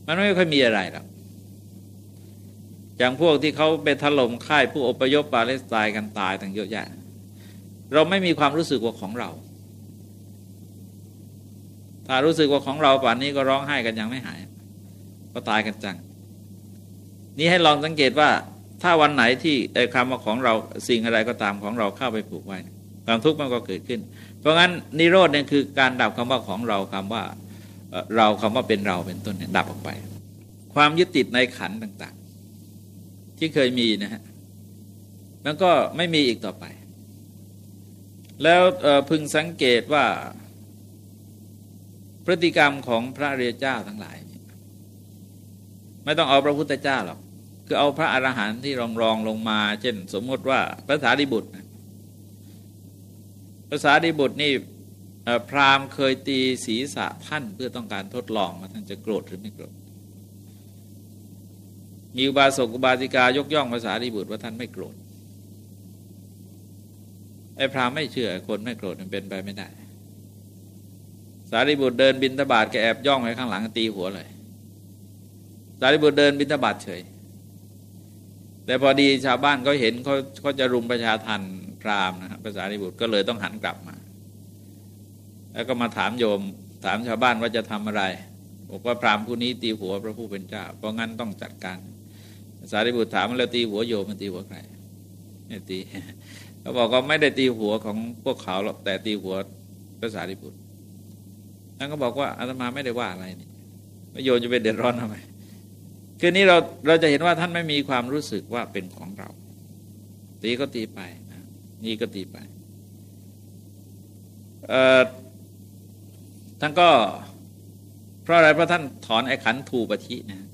มันไม่ค่อยมีอะไรหรอกอย่างพวกที่เขาไปถล่มค่ายผู้อพยพปาเลสไตน์กันตายตั้งเยอะแยะเราไม่มีความรู้สึกว่าของเรา ถ้ารู้สึกว่าของเราป่านนี้ก็ร้องไห้กันยังไม่หาย ก็ตายกันจัง นี่ให้ลองสังเกตว่า ถ้าวันไหนที่ไอ้คำว่าของเราสิ่งอะไรก็ตามของเราเข้าไปผูกไว้ความทุกข์มันก็เกิดขึ้น เพราะงั้นนิโรธเนี่ยคือการดับคำว่าของเราคำว่าเราคำว่าเป็นเราเป็นต้นเนี่ยดับออกไป ความยึดติดในขันต่างๆ ที่เคยมีนะฮะมันก็ไม่มีอีกต่อไป แล้วพึงสังเกตว่าพฤติกรรมของพระเรียเจ้าทั้งหลาย ไม่ต้องเอาพระพุทธเจ้าหรอกคือเอาพระอรหันต์ที่รองรองลงมา เช่น สมมติว่าพระสารีบุตร ภาษาดีบุตรนี่พราหมณ์เคยตีศีรษะท่านเพื่อต้องการทดลองว่าท่านจะโกรธหรือไม่โกรธมีอุบาสกอุบาสิกายกย่องภาษาดีบุตรว่าท่านไม่โกรธไอ้พราหมณ์ไม่เชื่อคนไม่โกรธมันเป็นไปไม่ได้ สารีบุตรเดินบินตบาทแกแอบย่องไว้ข้างหลังตีหัวเลย สารีบุตรเดินบินตบาทเฉย แต่พอดีชาวบ้านเขาเห็นเขาเขาจะรุมประชาทัน พราหมณ์นะครับภาษาริบุตรก็เลยต้องหันกลับมา แล้วก็มาถามโยม ถามชาวบ้านว่าจะทำอะไร บอกว่าพราหมณ์ผู้นี้ตีหัวพระผู้เป็นเจ้า เพราะงั้นต้องจัดการภาษาริบุตรถามแล้วตีหัวโยมมันตีหัวใครไม่ตีเขาบอกก็ไม่ได้ตีหัวของพวกเขาหรอกแต่ตีหัวภาษาริบุตรท่านก็บอกว่าอาตมาไม่ได้ว่าอะไรนี่โยมจะเป็นเดือดร้อนทำไมคือนี้เราเราจะเห็นว่าท่านไม่มีความรู้สึกว่าเป็นของเรา ตีก็ตีไป นี่ก็ตีไปท่านก็เพราะอะไรเพราะท่านถอนไอ้ขันทูปฏินะ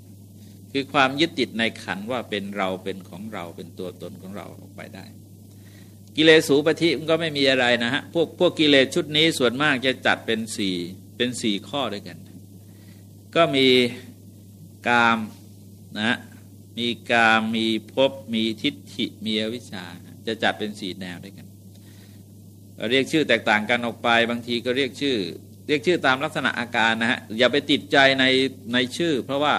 คือความยึดติดในขันว่าเป็นเราเป็นของเราเป็นตัวตนของเราออกไปได้ กิเลสูปฏิมันก็ไม่มีอะไรนะฮะพวกพวกกิเลสชุดนี้ส่วนมากจะจัดเป็นสี่เป็นสี่ข้อด้วยกัน ก็มีกามนะมีกามมีภพมีทิฏฐิมีอวิชชา จะจัดเป็นสี่แนวด้วยกัน เรียกชื่อแตกต่างกันออกไป บางทีก็เรียกชื่อ เรียกชื่อตามลักษณะอาการนะฮะอย่าไปติดใจในในชื่อ เพราะว่า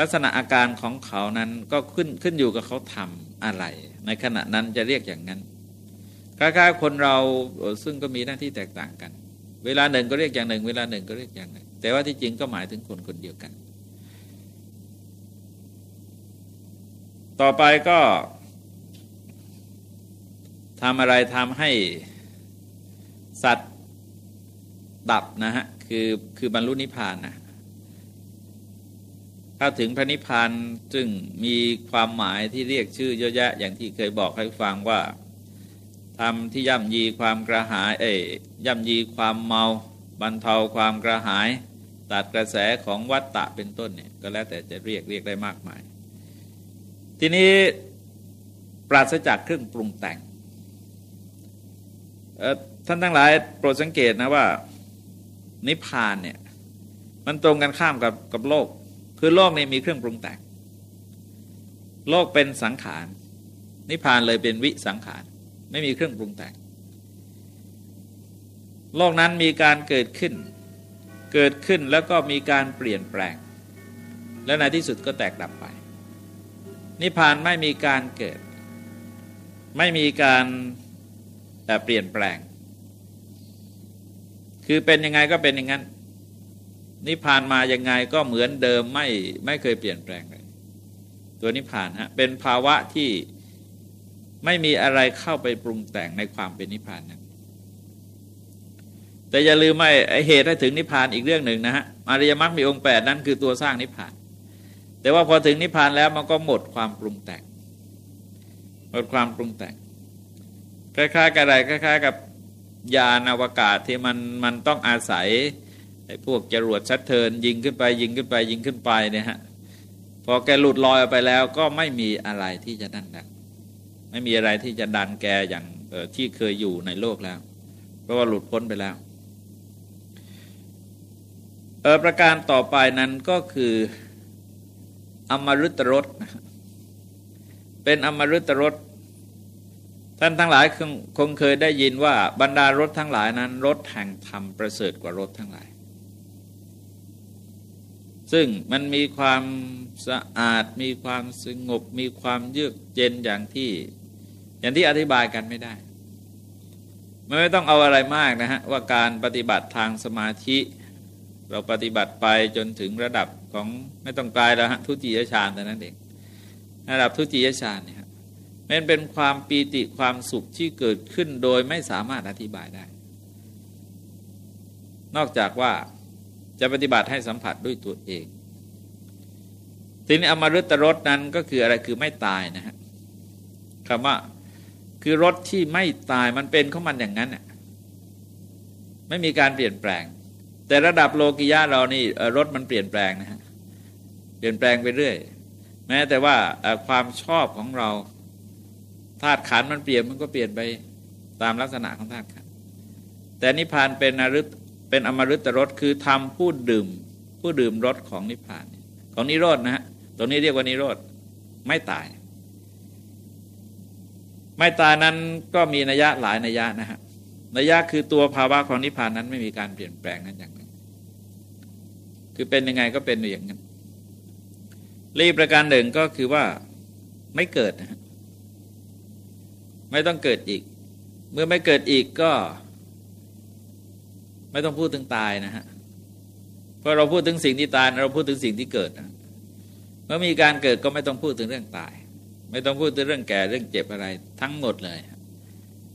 ลักษณะอาการของเขานั้นก็ขึ้นขึ้นอยู่กับเขาทำอะไร ในขณะนั้นจะเรียกอย่างนั้นคล้ายๆคนเราซึ่งก็มีหน้าที่แตกต่างกัน เวลาหนึ่งก็เรียกอย่างหนึ่ง เวลาหนึ่งก็เรียกอย่างหนึ่ง แต่ว่าที่จริงก็หมายถึงคนคนเดียวกัน ต่อไปก็ ทำอะไรทำให้สัตว์ดับนะฮะคือคือบรรลุนิพพานนะถ้าถึงพระนิพพานซึ่งมีความหมายที่เรียกชื่อเยอะแยะอย่างที่เคยบอกให้ฟังว่าทำที่ย่ำยีความกระหายเอ้ยย่ำยีความเมาบรรเทาความกระหาย ตัดกระแสของวัตตะเป็นต้นเนี่ยก็แล้วแต่จะเรียกเรียกได้มากมาย ทีนี้ปราศจากเครื่องปรุงแต่ง ท่านทั้งหลายโปรดสังเกตนะว่านิพพานเนี่ยมันตรงกันข้ามกับกับโลก คือโลกนี่มีเครื่องปรุงแต่งโลกเป็นสังขาร นิพพานเลยเป็นวิสังขาร ไม่มีเครื่องปรุงแต่ง โลกนั้นมีการเกิดขึ้น เกิดขึ้นแล้วก็มีการเปลี่ยนแปลง และในที่สุดก็แตกดับไป นิพพานไม่มีการเกิด ไม่มีการ เปลี่ยนแปลง คือเป็นยังไงก็เป็นอย่างนั้นนิพพานมายังไงก็เหมือนเดิมไม่ไม่เคยเปลี่ยนแปลงเลย ตัวนิพพานฮะเป็นภาวะที่ไม่มีอะไรเข้าไปปรุงแต่งในความเป็นนิพพานนั้น แต่อย่าลืมไม่เหตุให้ถึงนิพพานอีกเรื่องหนึ่งนะฮะอริยมรรคมีองค์แปดนั้นคือตัวสร้างนิพพาน แต่ว่าพอถึงนิพพานแล้วมันก็หมดความปรุงแต่ง หมดความปรุงแต่ง คล้ายๆกับอะไรคล้ายๆ กับยานอวกาศที่มันมันต้องอาศัยไอ้พวกจรวดชัดเทินยิงขึ้นไปยิงขึ้นไปยิงขึ้นไปเนี่ยฮะพอแกหลุดลอยออกไปแล้วก็ไม่มีอะไรที่จะดันดันไม่มีอะไรที่จะดันแกอย่างที่เคยอยู่ในโลกแล้ว เพราะว่าหลุดพ้นไปแล้วเออประการต่อไปนั้นก็คืออมฤตรสเป็นอมฤตรส ท่านทั้งหลายคงคงเคยได้ยินว่าบรรดารถทั้งหลายนั้นรถแห่งธรรมประเสริฐกว่ารถทั้งหลาย ซึ่งมันมีความสะอาดมีความสงบมีความเยือกเย็นอย่างที่ อย่างที่อธิบายกันไม่ได้ไม่ต้องเอาอะไรมากนะฮะว่าการปฏิบัติทางสมาธิ เราปฏิบัติไปจนถึงระดับของไม่ต้องกลายแล้วฮะทุติยฌานแต่นั้นเองระดับทุติยฌานเนี่ย มันเป็นความปีติความสุขที่เกิดขึ้นโดยไม่สามารถอธิบายได้ นอกจากว่าจะปฏิบัติให้สัมผัสด้วยตัวเอง ทีนี้อมฤตรสนั้นก็คืออะไรคือไม่ตายนะฮะคำว่าคือรสที่ไม่ตายมันเป็นของมันอย่างนั้นน่ะไม่มีการเปลี่ยนแปลง แต่ระดับโลกิยะเรานี่รสมันเปลี่ยนแปลงนะฮะเปลี่ยนแปลงไปเรื่อย แม้แต่ว่าความชอบของเรา ธาตุขันมันเปลี่ยนมันก็เปลี่ยนไปตามลักษณะของธาตุขันแต่นิพพานเป็นอรุเป็นอมฤตรสคือทำผู้ดื่ม ผู้ดื่มรสของนิพพานของนิโรธนะฮะตรงนี้เรียกว่านิโรธไม่ตาย ไม่ตายนั้นก็มีนัยยะหลายนัยยะนะฮะนัยยะคือตัวภาวะของนิพพานนั้นไม่มีการเปลี่ยนแปลงนั้นอย่างนั้นคือเป็นยังไงก็เป็นอย่างนั้นรีประการหนึ่งก็คือว่าไม่เกิดนะฮะ ไม่ต้องเกิดอีก เมื่อไม่เกิดอีกก็ ไม่ต้องพูดถึงตายนะฮะเพราะเราพูดถึงสิ่งที่ตายเราพูดถึงสิ่งที่เกิดนะเมื่อมีการเกิดก็ไม่ต้องพูดถึงเรื่องตาย ไม่ต้องพูดถึงเรื่องแก่เรื่องเจ็บอะไรทั้งหมดเลย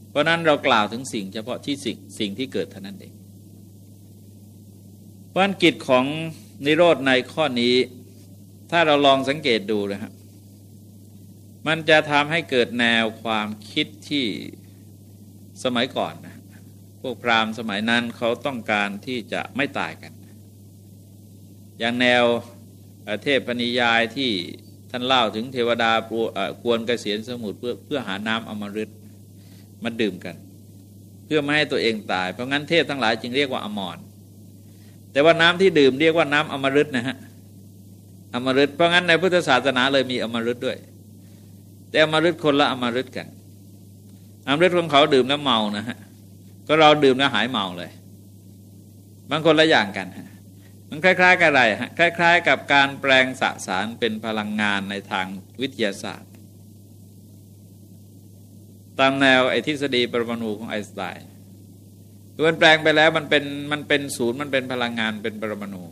เพราะนั้นเรากล่าวถึงสิ่ง เฉพาะที่สิ่งสิ่งที่เกิดเท่านั้นเองเพราะกิจของนิโรธในข้อนี้ ถ้าเราลองสังเกตดูนะครับ มันจะทำให้เกิดแนวความคิดที่สมัยก่อนนะพวกพราหมณ์สมัยนั้นเขาต้องการที่จะไม่ตายกัน อย่างแนวเทพนิยายที่ท่านเล่าถึงเทวดากวนกเกษียนสมุทรเพื่อเพื่อหาน้ำอมฤตมาดื่มกัน เพื่อไม่ให้ตัวเองตาย เพราะงั้นเทพทั้งหลายจึงเรียกว่าอมรแต่ว่าน้ำที่ดื่มเรียกว่าน้ำอมฤตนะฮะอมฤตเพราะงั้นในพุทธศาสนาเลยมีอมฤตด้วย แต่อมฤตคนละอมฤตกันอมฤตของเขาดื่มแล้วเมานะฮะก็เราดื่มแล้วหายเมาเลย บางคนละอย่างกันฮะมันคล้าย ๆ กับอะไรฮะคล้าย ๆ กับการแปลงสสารเป็นพลังงานในทางวิทยาศาสตร์ ตามแนวไอทฤษฎีปรมาณูของไอน์สไตน์มันแปลงไปแล้วมันเป็นมันเป็นศูนย์มันเป็นพลังงานเป็นปรมาณู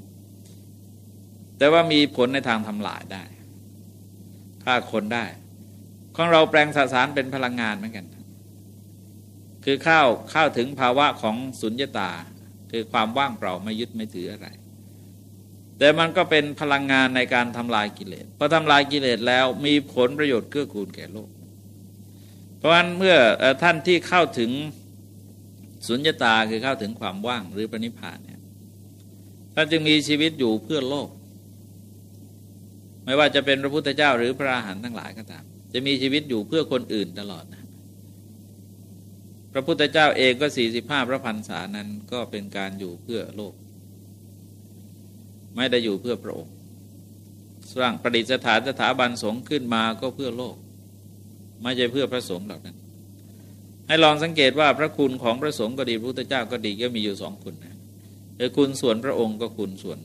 แต่ว่ามีผลในทางทำลายได้ฆ่าคนได้ ของเราแปลงสสารเป็นพลังงานเหมือนกัน คือเข้าเข้าถึงภาวะของสุญญตา คือความว่างเปล่าไม่ยึดไม่ถืออะไร แต่มันก็เป็นพลังงานในการทำลายกิเลสพอทำลายกิเลสแล้วมีผลประโยชน์เกื้อกูลแก่โลก เพราะฉะนั้นเมื่อท่านที่เข้าถึงสุญญตาคือเข้าถึงความว่างหรือปณิพานเนี่ยท่านจึงมีชีวิตอยู่เพื่อโลก ไม่ว่าจะเป็นพระพุทธเจ้าหรือพระอรหันต์ทั้งหลายก็ตาม จะมีชีวิตอยู่เพื่อคนอื่นตลอดนะพระพุทธเจ้าเองก็สี่สิบห้าพระพันษานั้นก็เป็นการอยู่เพื่อโลก ไม่ได้อยู่เพื่อพระองค์สร้างประดิษฐานสถาบันสงฆ์ขึ้นมาก็เพื่อโลก ไม่ใช่เพื่อพระสงฆ์เหล่านั้น ให้ลองสังเกตว่าพระคุณของพระสงฆ์ก็ดีพระพุทธเจ้าก็ดีก็มีอยู่สองคุณนะคือคุณส่วนพระองค์ก็คุณส่วน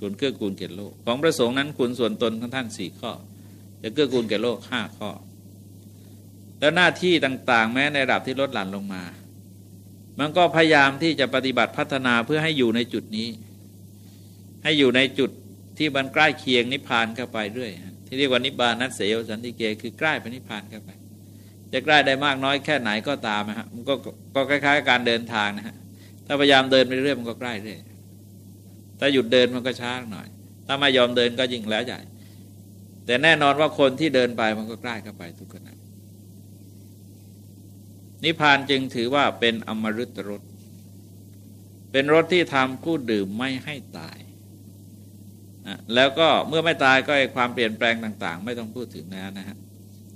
คุณเกื้อกูลแก่โลก ของพระสงฆ์นั้นคุณส่วนตนของท่านสี่ข้อ จะเกื้อกูลแก่โลกห้าข้อ แล้วหน้าที่ต่างๆ แม้ในระดับที่ลดหลั่นลงมา มันก็พยายามที่จะปฏิบัติพัฒนาเพื่อให้อยู่ในจุดนี้ ให้อยู่ในจุดที่มันใกล้เคียงนิพพานเข้าไปเรื่อยที่เรียกว่านิบานัสเสวสันติเกคือใกล้ไปนิพพานเข้าไป จะใกล้ได้มากน้อยแค่ไหนก็ตามนะฮะมันก็ก็คล้ายๆ การเดินทางนะฮะถ้าพยายามเดินไปเรื่อยมันก็ใกล้เรื่อยถ้าหยุดเดินมันก็ช้าหน่อย ถ้าไม่ยอมเดินก็ยิ่งแล้วใหญ่ แต่แน่นอนว่าคนที่เดินไปมันก็ใกล้เข้าไปทุกขณะนิพพานจึงถือว่าเป็นอมฤตรสเป็นรถที่ทำผู้ดื่มไม่ให้ตาย แล้วก็เมื่อไม่ตายก็ความเปลี่ยนแปลงต่าง ๆ ไม่ต้องพูดถึงแล้วนะฮะ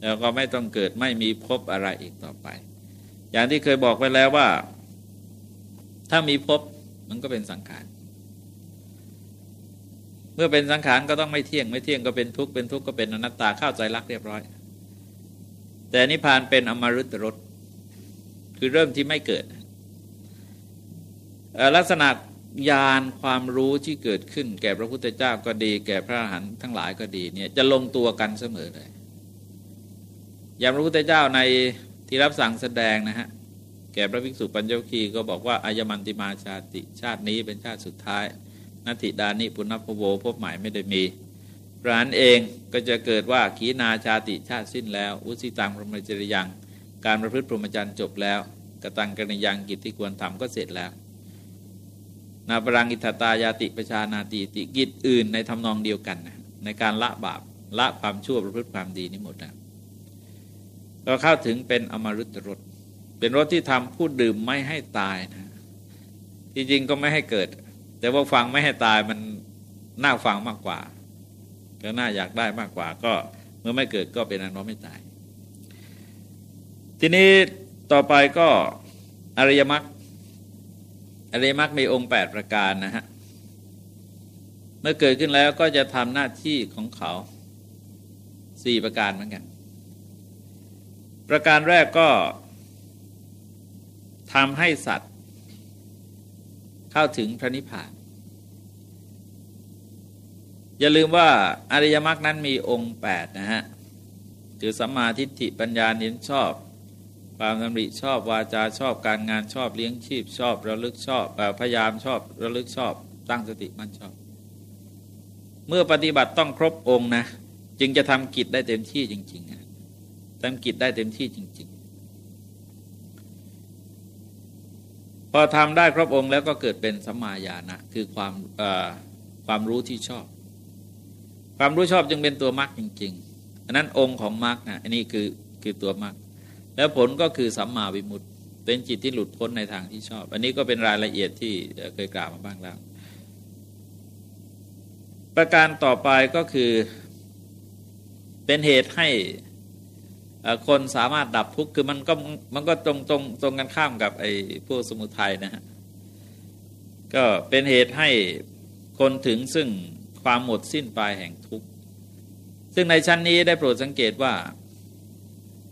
แล้วก็ไม่ต้องเกิดไม่มีพบอะไรอีกต่อไป อย่างที่เคยบอกไปแล้วว่า ถ้ามีพบมันก็เป็นสังขาร เมื่อเป็นสังขารก็ต้องไม่เที่ยง ไม่เที่ยงก็เป็นทุกข์เป็นทุกข์ก็เป็นอนัตตาเข้าใจรักเรียบร้อย แต่นิพพานเป็นอมฤตรสคือเริ่มที่ไม่เกิด ลักษณะญาณความรู้ที่เกิดขึ้น แก่พระพุทธเจ้าก็ดี แก่พระอรหันต์ทั้งหลายก็ดีเนี่ยจะลงตัวกันเสมอเลย อย่างพระพุทธเจ้าในที่รับสั่งแสดงนะฮะแก่พระภิกษุปัญญคีก็บอกว่าอายมันติมาชาติชาตินี้เป็นชาติสุดท้าย นัตติดานิปุณพโวพบใหม่ไม่ได้มีพระหันเองก็จะเกิดว่าขีนาชาติชาติสิ้นแล้ว อุสิตังพรหมจริยัง การประพฤติพรหมจรรย์จบแล้วกตังกรณยังกิจที่ควรทำก็เสร็จแล้ว นาปรังอิทตายาติประชานาติติกิจอื่นในทำนองเดียวกันนะในการละบาปละความชั่วประพฤติความดีนี่หมดนะเราเข้าถึงเป็นอมรุตรสเป็นรสที่ทำผู้ดื่มไม่ให้ตายนะจริงๆก็ไม่ให้เกิด แต่ว่าฟังไม่ให้ตายมันน่าฟังมากกว่า ก็น่าอยากได้มากกว่า ก็เมื่อไม่เกิดก็เป็นอันว่าไม่ตาย ทีนี้ต่อไปก็อริยมรรคอริยมรรคมีองค์ 8 ประการนะฮะ เมื่อเกิดขึ้นแล้วก็จะทำหน้าที่ของเขาสี่ประการเหมือนกัน ประการแรกก็ทำให้สัตว เข้าถึงพระนิพพาน อย่าลืมว่าอริยมรรคนั้นมีองค์8นะฮะคือสัมมาทิฏฐิปัญญาเห็นชอบ ความดำริชอบวาจาชอบการงานชอบเลี้ยงชีพชอบระลึกชอบพยายามชอบระลึกชอบ ตั้งสติมันชอบ เมื่อปฏิบัติต้องครบองค์นะ จึงจะทำกิจได้เต็มที่จริงๆทำกิจได้เต็มที่จริง ๆ พอทำได้ครบองค์แล้วก็เกิดเป็นสัมมาญาณะคือความความรู้ที่ชอบ ความรู้ชอบจึงเป็นตัวมรรคจริงๆอันนั้นองค์ของมรรคนะอันนี้คือคือตัวมรรคแล้วผลก็คือสัมมาวิมุตติ เป็นจิตที่หลุดพ้นในทางที่ชอบ อันนี้ก็เป็นรายละเอียดที่เคยกล่าวมาบ้างแล้ว ประการต่อไปก็คือเป็นเหตุให้ คนสามารถดับทุกข์คือมันก็มันก็ตรงตรงตรงกันข้ามกับไอ้พวกสมุทัยนะฮะก็เป็นเหตุให้คนถึงซึ่งความหมดสิ้นปลายแห่งทุกข์ซึ่งในชั้นนี้ได้โปรดสังเกตว่า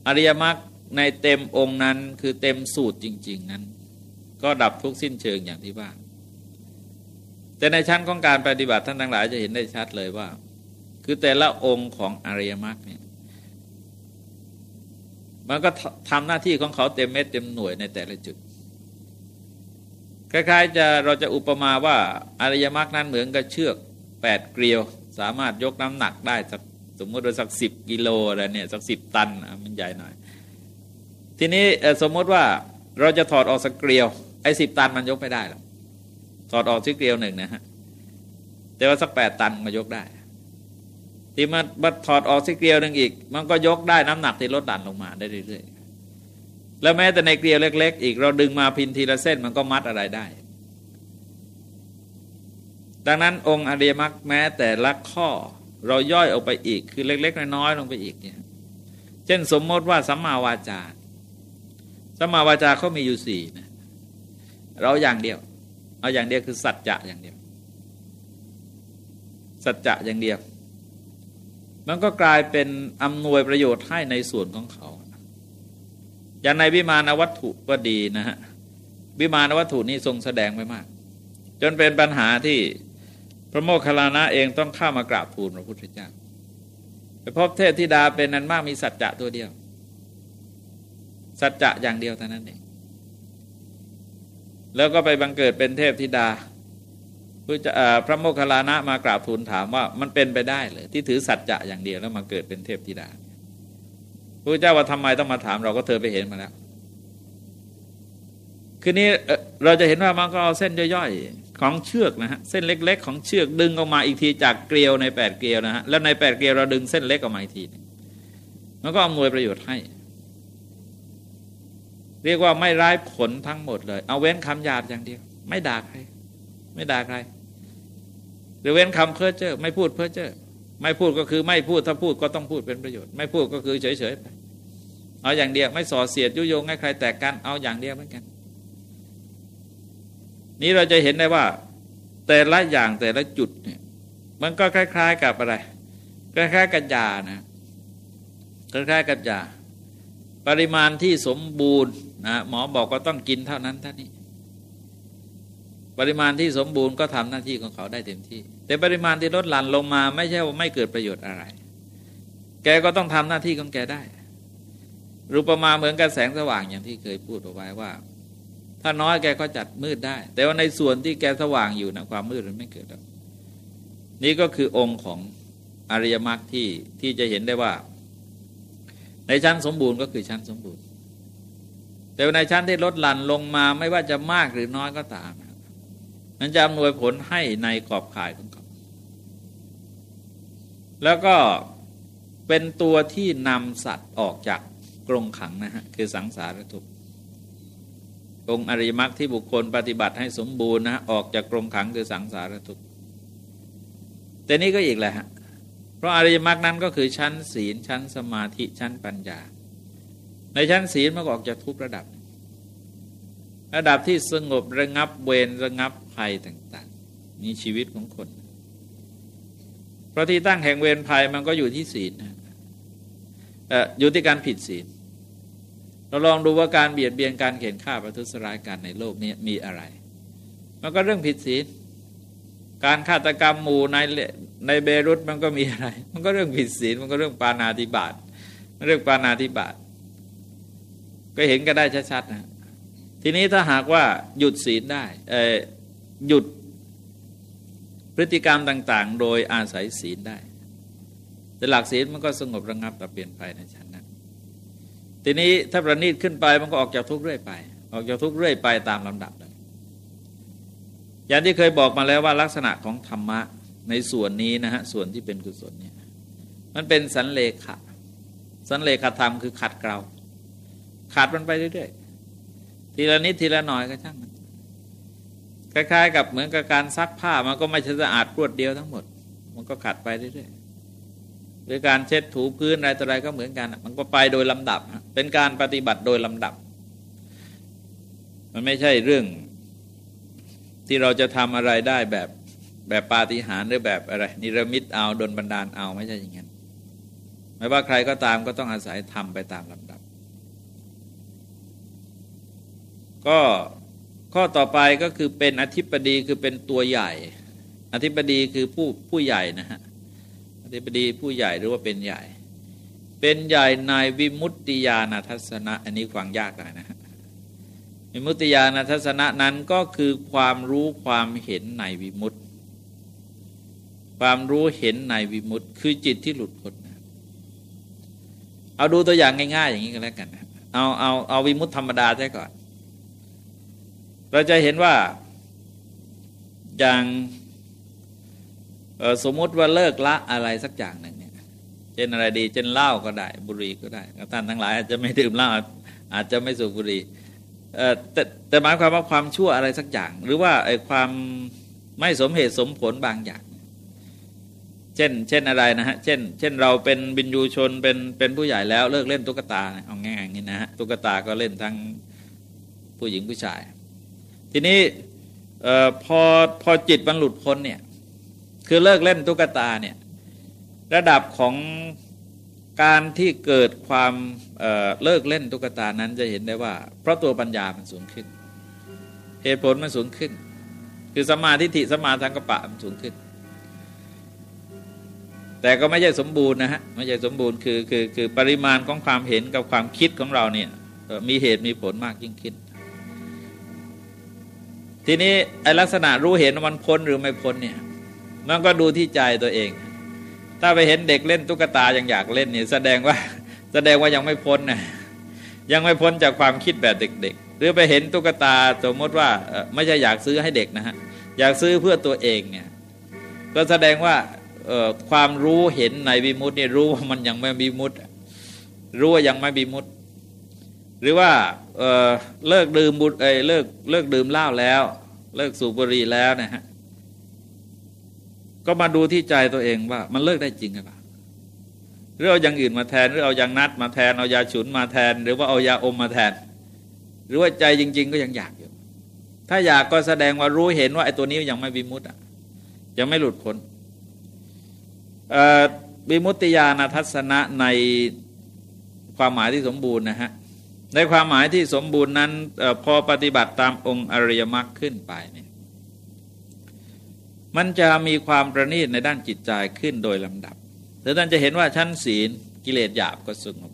อริยมรรคในเต็มองค์นั้นคือเต็มสูตรจริง ๆ นั้น ก็ดับทุกข์สิ้นเชิงอย่างที่ว่า แต่ในชั้นของการปฏิบัติท่านทั้งหลายจะเห็นได้ชัดเลยว่า คือแต่ละองค์ของอริยมรรคเนี่ย มันก็ทำหน้าที่ของเขาเต็มเม็ดเต็มหน่วยในแต่ละจุด คล้ายๆจะเราจะอุปมาว่าอริยมรรคนั้นเหมือนกับเชือกแปดเกลียว สามารถยกน้ำหนักได้สักสมมติว่าสักสิบกิโลอะไรเนี่ยสักสิบตันมันใหญ่หน่อย ทีนี้สมมติว่าเราจะถอดออกสักเกลียวไอ้สิบตันมันยกไม่ได้หรอกถอดออกสักเกลียวหนึ่งนะฮะแต่ว่าสักแปดตันมายกได้ ที่มันมาถอดออกสิเกลียวหนึ่งอีก มันก็ยกได้น้ำหนักที่ลดดันลงมาได้เรื่อยๆ แล้วแม้แต่ในเกลียวเล็ก ๆ อีกเราดึงมาพินทีละเส้นมันก็มัดอะไรได้ ดังนั้นองค์อริยมรรคแม้แต่ละข้อเราย่อยออกไปอีกคือเล็ก ๆ น้อยๆลงไปอีกเนี่ยเช่นสมมติว่าสัมมาวาจาสัมมาวาจาเขามีอยู่สี่นะเราอย่างเดียว เอาอย่างเดียวคือสัจจะอย่างเดียว สัจจะอย่างเดียว มันก็กลายเป็นอำนวยประโยชน์ให้ในส่วนของเขา อย่างในวิมานวัตถุก็ดีนะฮะวิมานวัตถุนี้ทรงแสดงไว้มาก จนเป็นปัญหาที่พระโมคคัลลานะเองต้องเข้ามากราบทูลพระพุทธเจ้าไปพบเทพธิดาเป็นนั้นมากมีสัจจะตัวเดียว สัจจะอย่างเดียวเท่านั้นเองแล้วก็ไปบังเกิดเป็นเทพธิดา พระโมคคัลลานะมากราบทูลถามว่ามันเป็นไปได้เลยที่ถือสัจจะอย่างเดียวแล้วมาเกิดเป็นเทพธิดาพระเจ้าว่าทำไมต้องมาถามเราก็เธอไปเห็นมาแล้วคืนนี้เราจะเห็นว่ามันก็เอาเส้นย่อยๆของเชือกนะฮะเส้นเล็ก ๆ ของเชือกดึงออกมาอีกทีจากเกลียวในแปดเกลียวนะฮะแล้วในแปดเกลียวเราดึงเส้นเล็กออกมาอีกทีมันก็อำนวยประโยชน์ให้ เรียกว่าไม่ร้ายผลทั้งหมดเลย เอาเว้นคำหยาบอย่างเดียว ไม่ด่าใคร ไม่ด่าใคร รือเว้นคำเพ้อเจ้อไม่พูดเพ้อเจ้อไม่พูดก็คือไม่พูดถ้าพูดก็ต้องพูดเป็นประโยชน์ ไม่พูดก็คือเฉยๆไปเอาอย่างเดียวไม่ส่อเสียดยุยงให้ใครแตกกันเอาอย่างเดียวเหมือนกัน นี้เราจะเห็นได้ว่า แต่ละอย่างแต่ละจุดเนี่ยมันก็คล้าย ๆ กับอะไรคล้ายๆกับยานะคล้ายๆกับยาปริมาณที่สมบูรณ์นะหมอบอกก็ต้องกินเท่านั้นเท่านี้ ปริมาณที่สมบูรณ์ก็ทำหน้าที่ของเขาได้เต็มที่ แต่ปริมาณที่ลดหลั่นลงมา ไม่ใช่ว่าไม่เกิดประโยชน์อะไร แกก็ต้องทำหน้าที่ของแกได้ รูปมาเหมือนกับแสงสว่างอย่างที่เคยพูดเอาไว้ว่า ถ้าน้อยแกก็จัดมืดได้ แต่ว่าในส่วนที่แกสว่างอยู่นะความมืดมันไม่เกิดนี่ก็คือองค์ของอริยมรรคที่ที่จะเห็นได้ว่า ในชั้นสมบูรณ์ก็คือชั้นสมบูรณ์ แต่ในชั้นที่ลดหลั่นลงมาไม่ว่าจะมากหรือน้อยก็ตามมันจะอำนวยผลให้ในกรอบข่ายของ แล้วก็เป็นตัวที่นำสัตว์ออกจากกรงขังนะฮะคือสังสารทุกข์องค์อริมักที่บุคคลปฏิบัติให้สมบูรณ์นะออกจากกรงขังคือสังสารทุกข์แต่นี้ก็อีกแหละฮะเพราะอริมักนั้นก็คือชั้นศีลชั้นสมาธิชั้นปัญญา ในชั้นศีลมันออกจากทุกระดับ ระดับที่สงบระงับเวรระงับภัยต่าง ๆ นี่ชีวิตของคน พราะที่ตั้งแห่งเวรภัยมันก็อยู่ที่ศีลอยู่ที่การผิดศีล เราลองดูว่าการเบียดเบียนการเข็นฆ่าประทุษร้ายกันในโลกนี้มีอะไร มันก็เรื่องผิดศีล การฆาตกรรมหมู่ในในเบรุตมันก็มีอะไร มันก็เรื่องผิดศีล มันก็เรื่องปานาธิบาตเรื่องปานาธิบาตก็เห็นก็ได้ชัดๆนะ ทีนี้ถ้าหากว่าหยุดศีลได้หยุด พฤติกรรมต่าง ๆ โดยอาศัยศีลได้ แต่หลักศีลมันก็สงบระงับแต่เปลี่ยนไปในชั้นนั้นทีนี้ถ้าประณีตขึ้นไปมันก็ออกจากทุกข์เรื่อยไป ออกจากทุกข์เรื่อยไปตามลำดับเลยอย่างที่เคยบอกมาแล้วว่าลักษณะของธรรมะในส่วนนี้นะฮะส่วนที่เป็นกุศลเนี่ยมันเป็นสันเลขะสันเลขธรรมคือขัดเกลาขาดมันไปเรื่อยๆทีละนิดทีละหน่อยก็ช่างมัน คล้ายๆ กับเหมือนกับการซักผ้ามันก็ไม่ใช่สะอาดรวดเดียวทั้งหมด มันก็ขัดไปเรื่อยๆหรือการเช็ดถูพื้นอะไรต่ออะไรก็เหมือนกัน มันก็ไปโดยลำดับ เป็นการปฏิบัติโดยลำดับ มันไม่ใช่เรื่องที่เราจะทำอะไรได้แบบแบบปาฏิหาริย์หรือแบบอะไร นิรมิตเอาดนบันดาลเอาไม่ใช่อย่างนั้นไม่ว่าใครก็ตามก็ต้องอาศัยทำไปตามลำดับ ก็ ข้อต่อไปก็คือเป็นอธิปดีคือเป็นตัวใหญ่ อธิปดีคือผู้ผู้ใหญ่นะฮะอธิปดีผู้ใหญ่หรือว่าเป็นใหญ่ เป็นใหญ่ในวิมุตติญาณทัศนะ อันนี้ฟังยากหน่อยนะฮะวิมุตติญาณทัศนะนั้นก็คือความรู้ความเห็นในวิมุตติ ความรู้เห็นในวิมุตติคือจิตที่หลุดพ้นเอาดูตัวอย่างง่าย ๆ อย่างนี้ก็แล้วกันเอาเอาเอาวิมุตติธรรมดาใช่ก่อน เราจะเห็นว่าอย่างสมมติว่าเลิกละอะไรสักอย่างหนึ่งเนี่ยเช่นอะไรดีเช่นเหล้าก็ได้บุหรี่ก็ได้ท่านทั้งหลายอาจจะไม่ดื่มเหล้าอาจจะไม่สูบบุหรี่แต่แต่หมายความว่าความชั่วอะไรสักอย่าง หรือว่าไอ้ความไม่สมเหตุสมผลบางอย่าง เช่น เช่นอะไรนะฮะ เช่น เช่นเราเป็นบินยูชนเป็นเป็นผู้ใหญ่แล้วเลิกเล่นตุ๊กตาเอาง่ายๆงี้นะฮะตุ๊กตาก็เล่นทั้งผู้หญิงผู้ชาย ทีนี้ออพอพอจิตบรรลุพ้นเนี่ยคือเลิกเล่นตุ๊กตาเนี่ยระดับของการที่เกิดความเเลิกเล่นตุ๊กตานั้นจะเห็นได้ว่า เพราะตัวปัญญามันสูงขึ้น เหตุผลมันสูงขึ้น คือสมาธิฐิสมาทังกปะมันสูงขึ้น แต่ก็ไม่ใช่สมบูรณ์นะฮะไม่ใช่สมบูรณ์คือคือคือปริมาณของความเห็นกับความคิดของเราเนี่ยมีเหตุมีผลมากยิ่งขึ้น ทีนี้ไอลักษณะรู้เห็นมันพ้นหรือไม่พ้นเนี่ยมันก็ดูที่ใจตัวเอง ถ้าไปเห็นเด็กเล่นตุ๊กตายังอยากเล่นเนี่ยแสดงว่าแสดงว่ายังไม่พ้นนะยังไม่พ้นจากความคิดแบบเด็ก ๆ หรือไปเห็นตุ๊กตาสมมติว่าไม่ใช่อยากซื้อให้เด็กนะฮะอยากซื้อเพื่อตัวเองเนี่ยก็แสดงว่าความรู้เห็นในวิมุตเนี่ยรู้ว่ามันยังไม่วิมุตรู้ว่ายังไม่วิมุต หรือว่าเเลิกดื่มบุตรเลิกเลิกดื่มเหล้าแล้ว เลิกสูบบุหรี่แล้วนะฮะก็มาดูที่ใจตัวเองว่า มันเลิกได้จริงหรือเปล่าหรือเอาอย่างอื่นมาแทนหรือเอายางนัดมาแทนเอายาฉุนมาแทน หรือว่าเอายาอมมาแทน หรือว่าใจจริง ๆ ก็ยังอยากอยู่ ถ้าอยากก็แสดงว่ารู้เห็นว่าไอ้ตัวนี้ยังไม่บิมุตอะยังไม่หลุดพ้นบิมุตติญาณทัศนะในความหมายที่สมบูรณ์นะฮะ ในความหมายที่สมบูรณ์นั้นอพอปฏิบัติตามองค์อริยมรรคขึ้นไปเนี่ยมันจะมีความประณีตในด้านจิตใจขึ้นโดยลำดับแต่ท่านจะเห็นว่าชั้นศีลกิเลสหยาบก็สงบ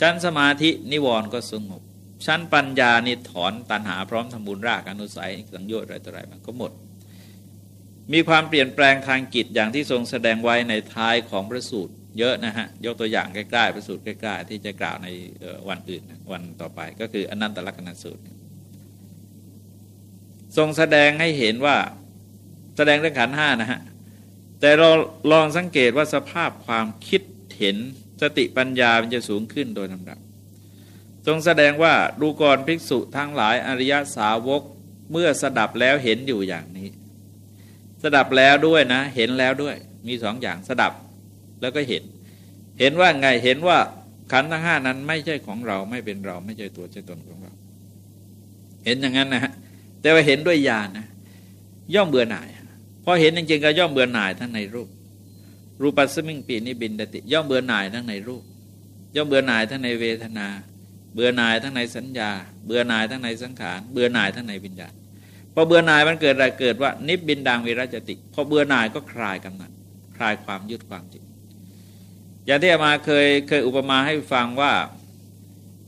ชั้นสมาธินิวรณ์ก็สงบ ชั้นปัญญานิถอนตัณหาพร้อมทำบุญรากอนุสัยสังโยชน์อะไรต่ออะไรมันก็หมด มีความเปลี่ยนแปลงทางกิจอย่างที่ทรงแสดงไว้ในท้ายของพระสูตร เยอะนะฮะ ยกตัวอย่างใกล้ๆพระสูตรใกล้ๆ ที่จะกล่าวในวันอื่นวันต่อไป ก็คืออนันตลักษณสูตร ทรงแสดงให้เห็นว่าแสดงเรื่องขันห้านะฮะ แต่เราลองสังเกตว่าสภาพความคิดเห็นสติปัญญามันจะสูงขึ้นโดยลำดับ ทรงแสดงว่าดูก่อนภิกษุทั้งหลายอริยสาวกเมื่อสดับแล้วเห็นอยู่อย่างนี้ สดับแล้วด้วยนะ เห็นแล้วด้วย มีสองอย่างสดับ แล้วก็เห็น เห็นว่าไงเห็นว่าขันธ์ทั้งห้านั้นไม่ใช่ของเราไม่เป็นเราไม่ใช่ตัวใช่ตนของเรา เห็นอย่างนั้นนะฮะแต่ว่าเห็นด้วยญาณนะ ย่อมเบื่อหน่ายพอเห็นจริงๆก็ย่อมเบื่อหน่ายทั้งในรูป รูปัสมิงปีนิบินดติ ย่อมเบื่อหน่ายทั้งในรูป ย่อมเบื่อหน่ายทั้งในเวทนา เบื่อหน่ายทั้งในสัญญา เบื่อหน่ายทั้งในสังขาร เบื่อหน่ายทั้งในวิญญาณพอเบื่อหน่ายมันเกิดอะไรเกิดว่า นิบินดังวิรัจติ พอเบื่อหน่ายก็คลายกำนัดคลายความยึดความจิต อย่างที่อามาเคยเคยอุปมาให้ฟังว่า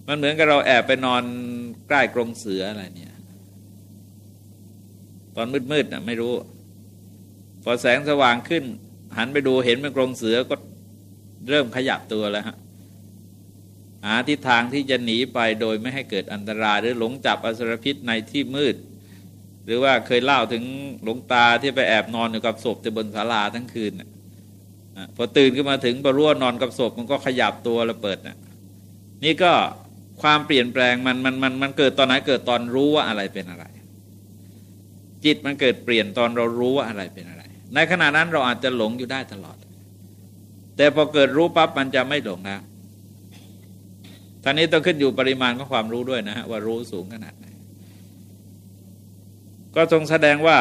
มันเหมือนกับเราแอบไปนอนใกล้กรงเสืออะไรเนี่ย ตอนมืดๆนะไม่รู้ พอแสงสว่างขึ้น หันไปดูเห็นเป็นกรงเสือก็เริ่มขยับตัวแล้วฮะหาทิศทางที่จะหนีไปโดยไม่ให้เกิดอันตราย หรือหลงจับอสรพิษในที่มืด หรือว่าเคยเล่าถึงหลวงตาที่ไปแอบนอนอยู่กับศพที่บนศาลาทั้งคืน พอตื่นขึ้นมาถึงบรั่วนอนกับศพมันก็ขยับตัวแล้วเปิดนะนี่ก็ความเปลี่ยนแปลงมันมันมันมันเกิดตอนไหนเกิดตอนรู้ว่าอะไรเป็นอะไร จิตมันเกิดเปลี่ยนตอนเรารู้ว่าอะไรเป็นอะไร ในขณะนั้นเราอาจจะหลงอยู่ได้ตลอด แต่พอเกิดรู้ปั๊บมันจะไม่หลงแล้วท่านี้ต้องขึ้นอยู่ปริมาณของความรู้ด้วยนะฮะว่ารู้สูงขนาดไหนก็ทรงแสดงว่า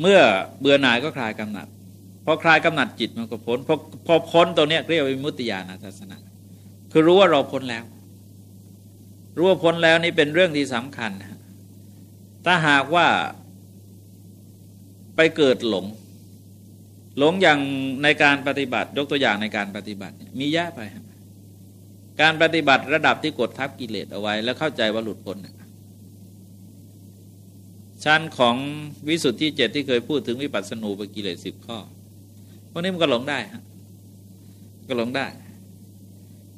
เมื่อเบื่อหน่ายก็คลายกำหนัด พอคลายกำหนัดจิตมันก็พ้นพอพอพ้นตัวเนี้ยเรียกว่ามุตติญาณทัศนะ คือรู้ว่าเราพ้นแล้ว รู้ว่าพ้นแล้วนี่เป็นเรื่องที่สำคัญถ้าหากว่าไปเกิดหลง หลงอย่างในการปฏิบัติ ยกตัวอย่างในการปฏิบัติ มีแย่ไป การปฏิบัติระดับที่กดทับกิเลสเอาไว้ แล้วเข้าใจว่าหลุดพ้นชั้นของวิสุทธิเจ็ดที่เคยพูดถึงวิปัสสนูปกิเลสสิบข้อ พวกนี้มันก็หลงได้ก็หลงได้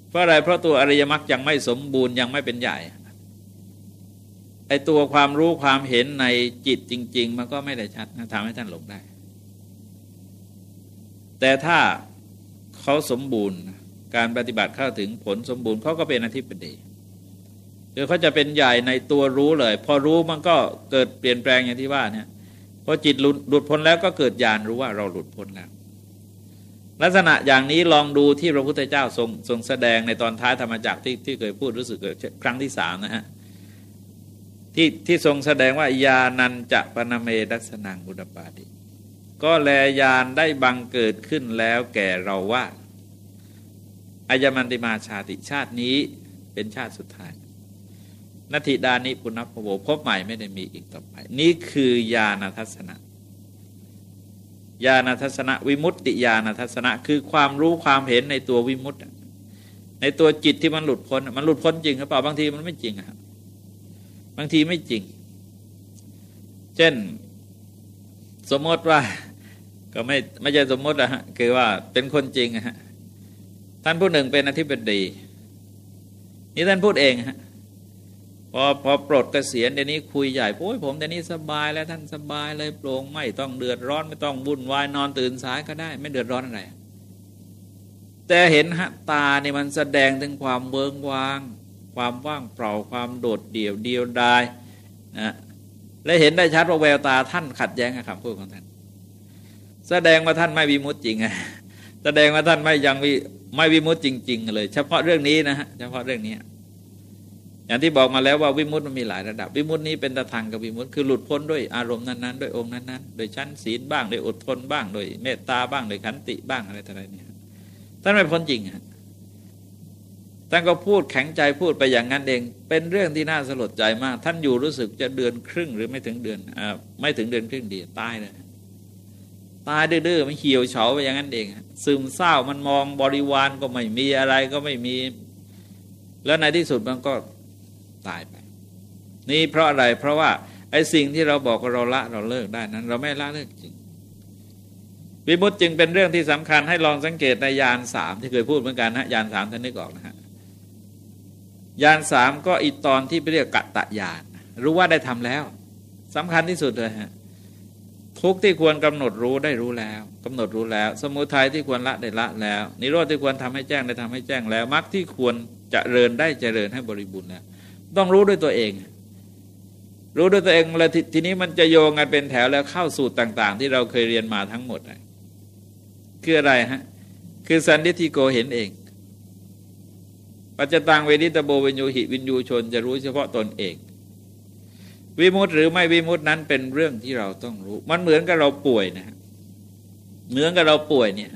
เพราะอะไรเพราะตัวอริยมรรคยังไม่สมบูรณ์ยังไม่เป็นใหญ่ไอตัวความรู้ความเห็นในจิตจริง ๆ มันก็ไม่ได้ชัดนะทำให้ท่านหลงได้ แต่ถ้าเขาสมบูรณ์การปฏิบัติเข้าถึงผลสมบูรณ์เขาก็เป็นอธิปดีคือเขาจะเป็นใหญ่ในตัวรู้เลย พอรู้มันก็เกิดเปลี่ยนแปลงอย่างที่ว่าเนี่ยพอจิตหลุดพ้นแล้วก็เกิดญาณรู้ว่าเราหลุดพ้นแล้ว ลักษณะอย่างนี้ลองดูที่พระพุทธเจ้าทรงทรงแสดงในตอนท้ายธรรมจักรที่ที่เคยพูดรู้สึกครั้งที่สามนะฮะที่ที่ทรงแสดงว่ายานันจะปนเมดัสนังบุดปาติก็แลยานได้บังเกิดขึ้นแล้วแก่เราว่าอายมันติมาชาติชาตินี้เป็นชาติสุดท้ายนาทิดานิปุณพโวพบใหม่ไม่ได้มีอีกต่อไป นี่คือยาณทัศนะ ญาณทัศนะวิมุตติญาณทัศนะ คือความรู้ความเห็นในตัววิมุตติในตัวจิตที่มันหลุดพ้นมันหลุดพ้นจริงหรือเปล่าบางทีมันไม่จริงครับบางทีไม่จริง เช่น สมมติว่า ก็ไม่ไม่ใช่สมมตินะฮะคือว่าเป็นคนจริงฮะท่านผู้หนึ่งเป็นอธิบดีนี่ท่านพูดเองฮะ พอพอปลดเกษียณเดี๋ยวนี้คุยใหญ่โอ้ยผมเดี๋ยวนี้สบายแล้วท่านสบายเลยโปร่งไม่ต้องเดือดร้อนไม่ต้องวุ่นวายนอนตื่นสายก็ได้ ไม่เดือดร้อนอะไร แต่เห็นฮะตาเนี่ยมันแสดงถึงความเบิงวาง ความว่างเปล่าความโดดเดี่ยวเดียวดายนะและเห็นได้ชัดว่าแววตาท่านขัดแย้งกับคำพูดของท่าน แสดงว่าท่านไม่วิมุตจริงไงแสดงว่าท่านไม่ยังวิไม่วิมุตจริง ๆ เลย เฉพาะเรื่องนี้นะฮะเฉพาะเรื่องนี้ อย่างที่บอกมาแล้วว่าวิมุตมันมีหลายระดับ วิมุตนี้เป็นตะทางกับวิมุตคือหลุดพ้นด้วยอารมณ์นั้นๆด้วยองค์นั้นๆโดยชั้นศีลบ้างโดยอดทนบ้างโดยเมตตาบ้างโดยขันติบ้างอะไรต่ออะไรเนี่ยท่านไม่พ้นจริงฮะท่านก็พูดแข็งใจพูดไปอย่างนั้นเอง เป็นเรื่องที่น่าสลดใจมาก ท่านอยู่รู้สึกจะเดือนครึ่งหรือไม่ถึงเดือนอไม่ถึงเดือนครึ่งเดียวตายเลยตายดื้อๆมันเหี่ยวเฉาไปอย่างนั้นเองซึมเศร้ามันมองบริวารก็ไม่มีอะไรก็ไม่มี แล้วในที่สุดมันก็ ตายไปนี่เพราะอะไรเพราะว่าไอ้สิ่งที่เราบอกว่าเราละเราเลิกได้นั้น เราไม่ละเลิกจริงวิมุตจึงเป็นเรื่องที่สำคัญให้ลองสังเกตในยานสามที่เคยพูดเหมือนกันนะยานสามท่านนึกออกนะฮะยานสามก็อีตอนที่ไปเรียกกัตตะยานรู้ว่าได้ทำแล้วสำคัญที่สุดเลยฮะทุกที่ควรกำหนดรู้ได้รู้แล้วกำหนดรู้แล้ว สมุทัยที่ควรละได้ละแล้ว นิโรธที่ควรทำให้แจ้งได้ทำให้แจ้งแล้วมรรคที่ควรจะเริญได้เจริญให้บริบูรณ์แล้ว ต้องรู้ด้วยตัวเอง รู้ด้วยตัวเองแล้วททีนี้มันจะโยงกันเป็นแถวแล้วเข้าสูตรต่าง ๆ ที่เราเคยเรียนมาทั้งหมดคืออะไรฮะ คือสันนิธิโกเห็นเอง ปัจจตังเวนิตโบวิญญูหิวิญญูชน จะรู้เฉพาะตนเองวิมุตหรือไม่วิมุตนั้นเป็นเรื่องที่เราต้องรู้ มันเหมือนกับเราป่วยนะฮะเหมือนกับเราป่วยเนี่ย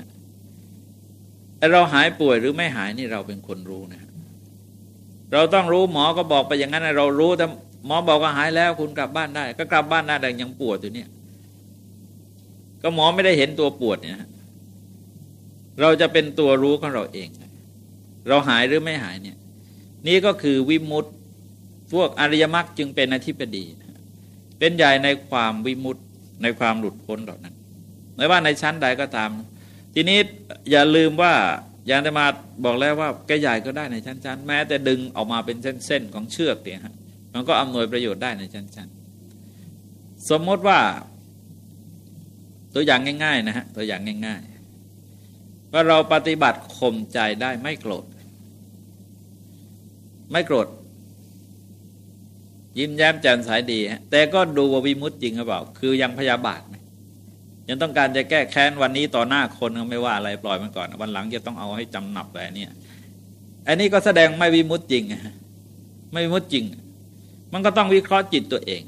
เราหายป่วยหรือไม่หายนี่เราเป็นคนรู้นะ เราต้องรู้หมอก็บอกไปอย่างนั้นเรารู้แต่หมอบอกว่าหายแล้วคุณกลับบ้านได้ ก็กลับบ้านได้แต่ยังปวดอยู่เนี่ย ก็หมอไม่ได้เห็นตัวปวดเนี่ยเราจะเป็นตัวรู้ของเราเอง เราหายหรือไม่หายเนี่ย นี่ก็คือวิมุตตพวกอริยมรรคจึงเป็นอธิปดี เป็นใหญ่ในความวิมุตติในความหลุดพ้นเหล่านั้น ไม่ว่าในชั้นใดก็ตาม ทีนี้อย่าลืมว่า อย่างจะมาบอกแล้วว่าแกใหญ่ก็ได้ในชั้นๆ แม้แต่ดึงออกมาเป็นเส้นๆของเชือกเนี่ยมันก็อำนวยประโยชน์ได้ในชั้นๆ สมมติว่าตัวอย่างง่าย ๆ นะฮะตัวอย่างง่าย ๆ ว่าเราปฏิบัติข่มใจได้ไม่โกรธ ไม่โกรธ ยิ้มแย้มแจ่มใสดีฮะแต่ก็ดูว่าวิมุตจริงหรือเปล่า คือยังพยาบาทไหม ยังต้องการจะแก้แค้นวันนี้ต่อหน้าคนก็ไม่ว่าอะไรปล่อยมันก่อน วันหลังจะต้องเอาให้จำหนับแบบนี้อันนี้ก็แสดงไม่วิมุตจริง ไม่วิมุตจริง มันก็ต้องวิเคราะห์จิตตัวเอง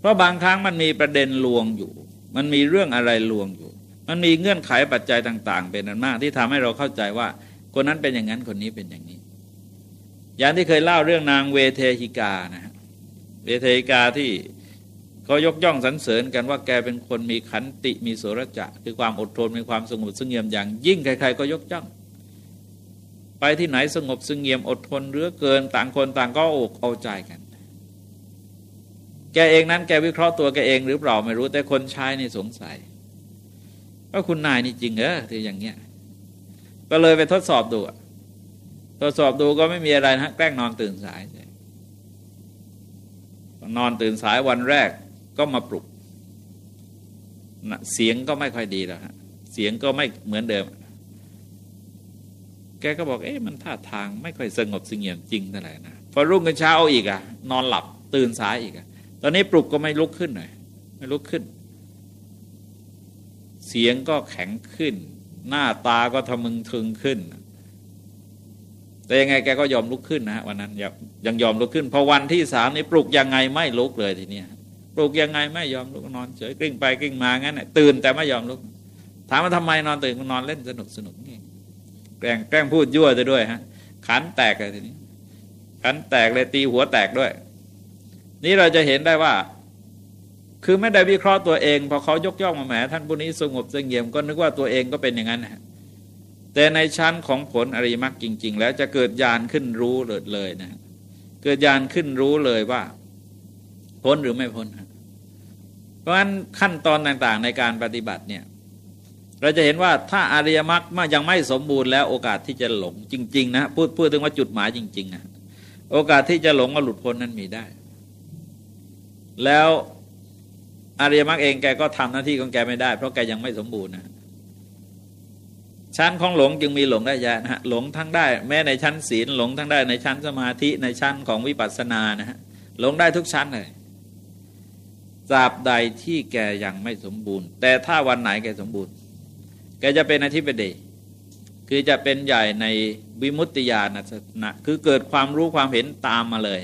เพราะบางครั้งมันมีประเด็นลวงอยู่ มันมีเรื่องอะไรลวงอยู่ มันมีเงื่อนไขปัจจัยต่าง ๆ เป็นอันมากที่ทำให้เราเข้าใจว่า คนนั้นเป็นอย่างนั้นคนนี้เป็นอย่างนี้ อย่างที่เคยเล่าเรื่องนางเวเทหิกานะฮะเบเทกาที่ เขายกย่องสรรเสริญกันว่าแกเป็นคนมีขันติมีโสรจะคือความอดทนมีความสงบสงเงียมอย่างยิ่งใครๆก็ยกย่อง ไปที่ไหนสงบสงเงียมอดทนเรือเกินต่างคนต่างก็อกเอาใจกัน แกเองนั้นแกวิเคราะห์ตัวแกเองหรือเปล่าไม่รู้แต่คนใช้นี่สงสัยว่าคุณนายนี่จริงเหรอที่อย่างเงี้ย ก็เลยไปทดสอบดูทดสอบดูก็ไม่มีอะไรนะแกล้งนอนตื่นสายนอนตื่นสายวันแรก ก็มาปลุกเสียงก็ไม่ค่อยดีแล้วฮะเสียงก็ไม่เหมือนเดิม แกก็บอก เอ๊ะมันท่าทางไม่ค่อยสงบสงเงียมจริงเท่าไหร่นะพอรุ่งกันเช้าอีกอะนอนหลับตื่นสายอีกอะตอนนี้ปลุกก็ไม่ลุกขึ้นหน่อยไม่ลุกขึ้น เสียงก็แข็งขึ้น หน้าตาก็ทะมึงทึงขึ้น แต่ยังไงแกก็ยอมลุกขึ้นนะฮะวันนั้นยังยอมลุกขึ้นพอวันที่สามนี่ปลุกยังไงไม่ลุกเลยทีเนี้ย ปลุกยังไงไม่ยอมลุกนอนเฉยกลิ้งไปกลิ้งมางั้นตื่นแต่ไม่ยอมลุก ถามว่าทำไมนอนตื่นนอนเล่นสนุกสนุกนี่แกล้งแกล้งพูดยั่วจะด้วยฮะขันแตกเลยทีนี้ขันแตกเลยตีหัวแตกด้วย นี่เราจะเห็นได้ว่า คือไม่ได้วิเคราะห์ตัวเองพอเขายกย่องมาแหมท่านผู้นี้สงบสงเงียมก็นึกว่าตัวเองก็เป็นอย่างนั้นนะแต่ในชั้นของผลอริมักจริง ๆ แล้วจะเกิดญาณขึ้นรู้เลยเลยนะ เกิดญาณขึ้นรู้เลยว่าพ้นหรือไม่พ้น เพราะฉะนั้นขั้นตอนต่างๆในการปฏิบัติเนี่ยเราจะเห็นว่าถ้าอริยมรรคมายังไม่สมบูรณ์แล้วโอกาสที่จะหลงจริง ๆ นะพูดพูดถึงว่าจุดหมายจริงๆนะโอกาสที่จะหลงกับหลุดพ้นนั้นมีได้ แล้วอริยมรรคเองแกก็ทำหน้าที่ของแกไม่ได้ เพราะแกยังไม่สมบูรณ์นะชั้นของหลงจึงมีหลงได้ยะนะฮะหลงทั้งได้ แม้ในชั้นศีลหลงทั้งได้ในชั้นสมาธิในชั้นของวิปัสสนานะฮะหลงได้ทุกชั้นเลย ตราบใดที่แกยังไม่สมบูรณ์ แต่ถ้าวันไหนแกสมบูรณ์ แกจะเป็นอธิปดีคือจะเป็นใหญ่ในวิมุตติญาณนะคือเกิดความรู้ความเห็นตามมาเลย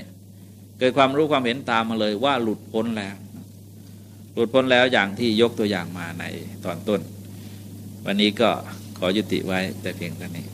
เกิดความรู้ความเห็นตามมาเลยว่าหลุดพ้นแล้ว หลุดพ้นแล้วอย่างที่ยกตัวอย่างมาในตอนต้น วันนี้ก็ขอยุติไว้แต่เพียงเท่านี้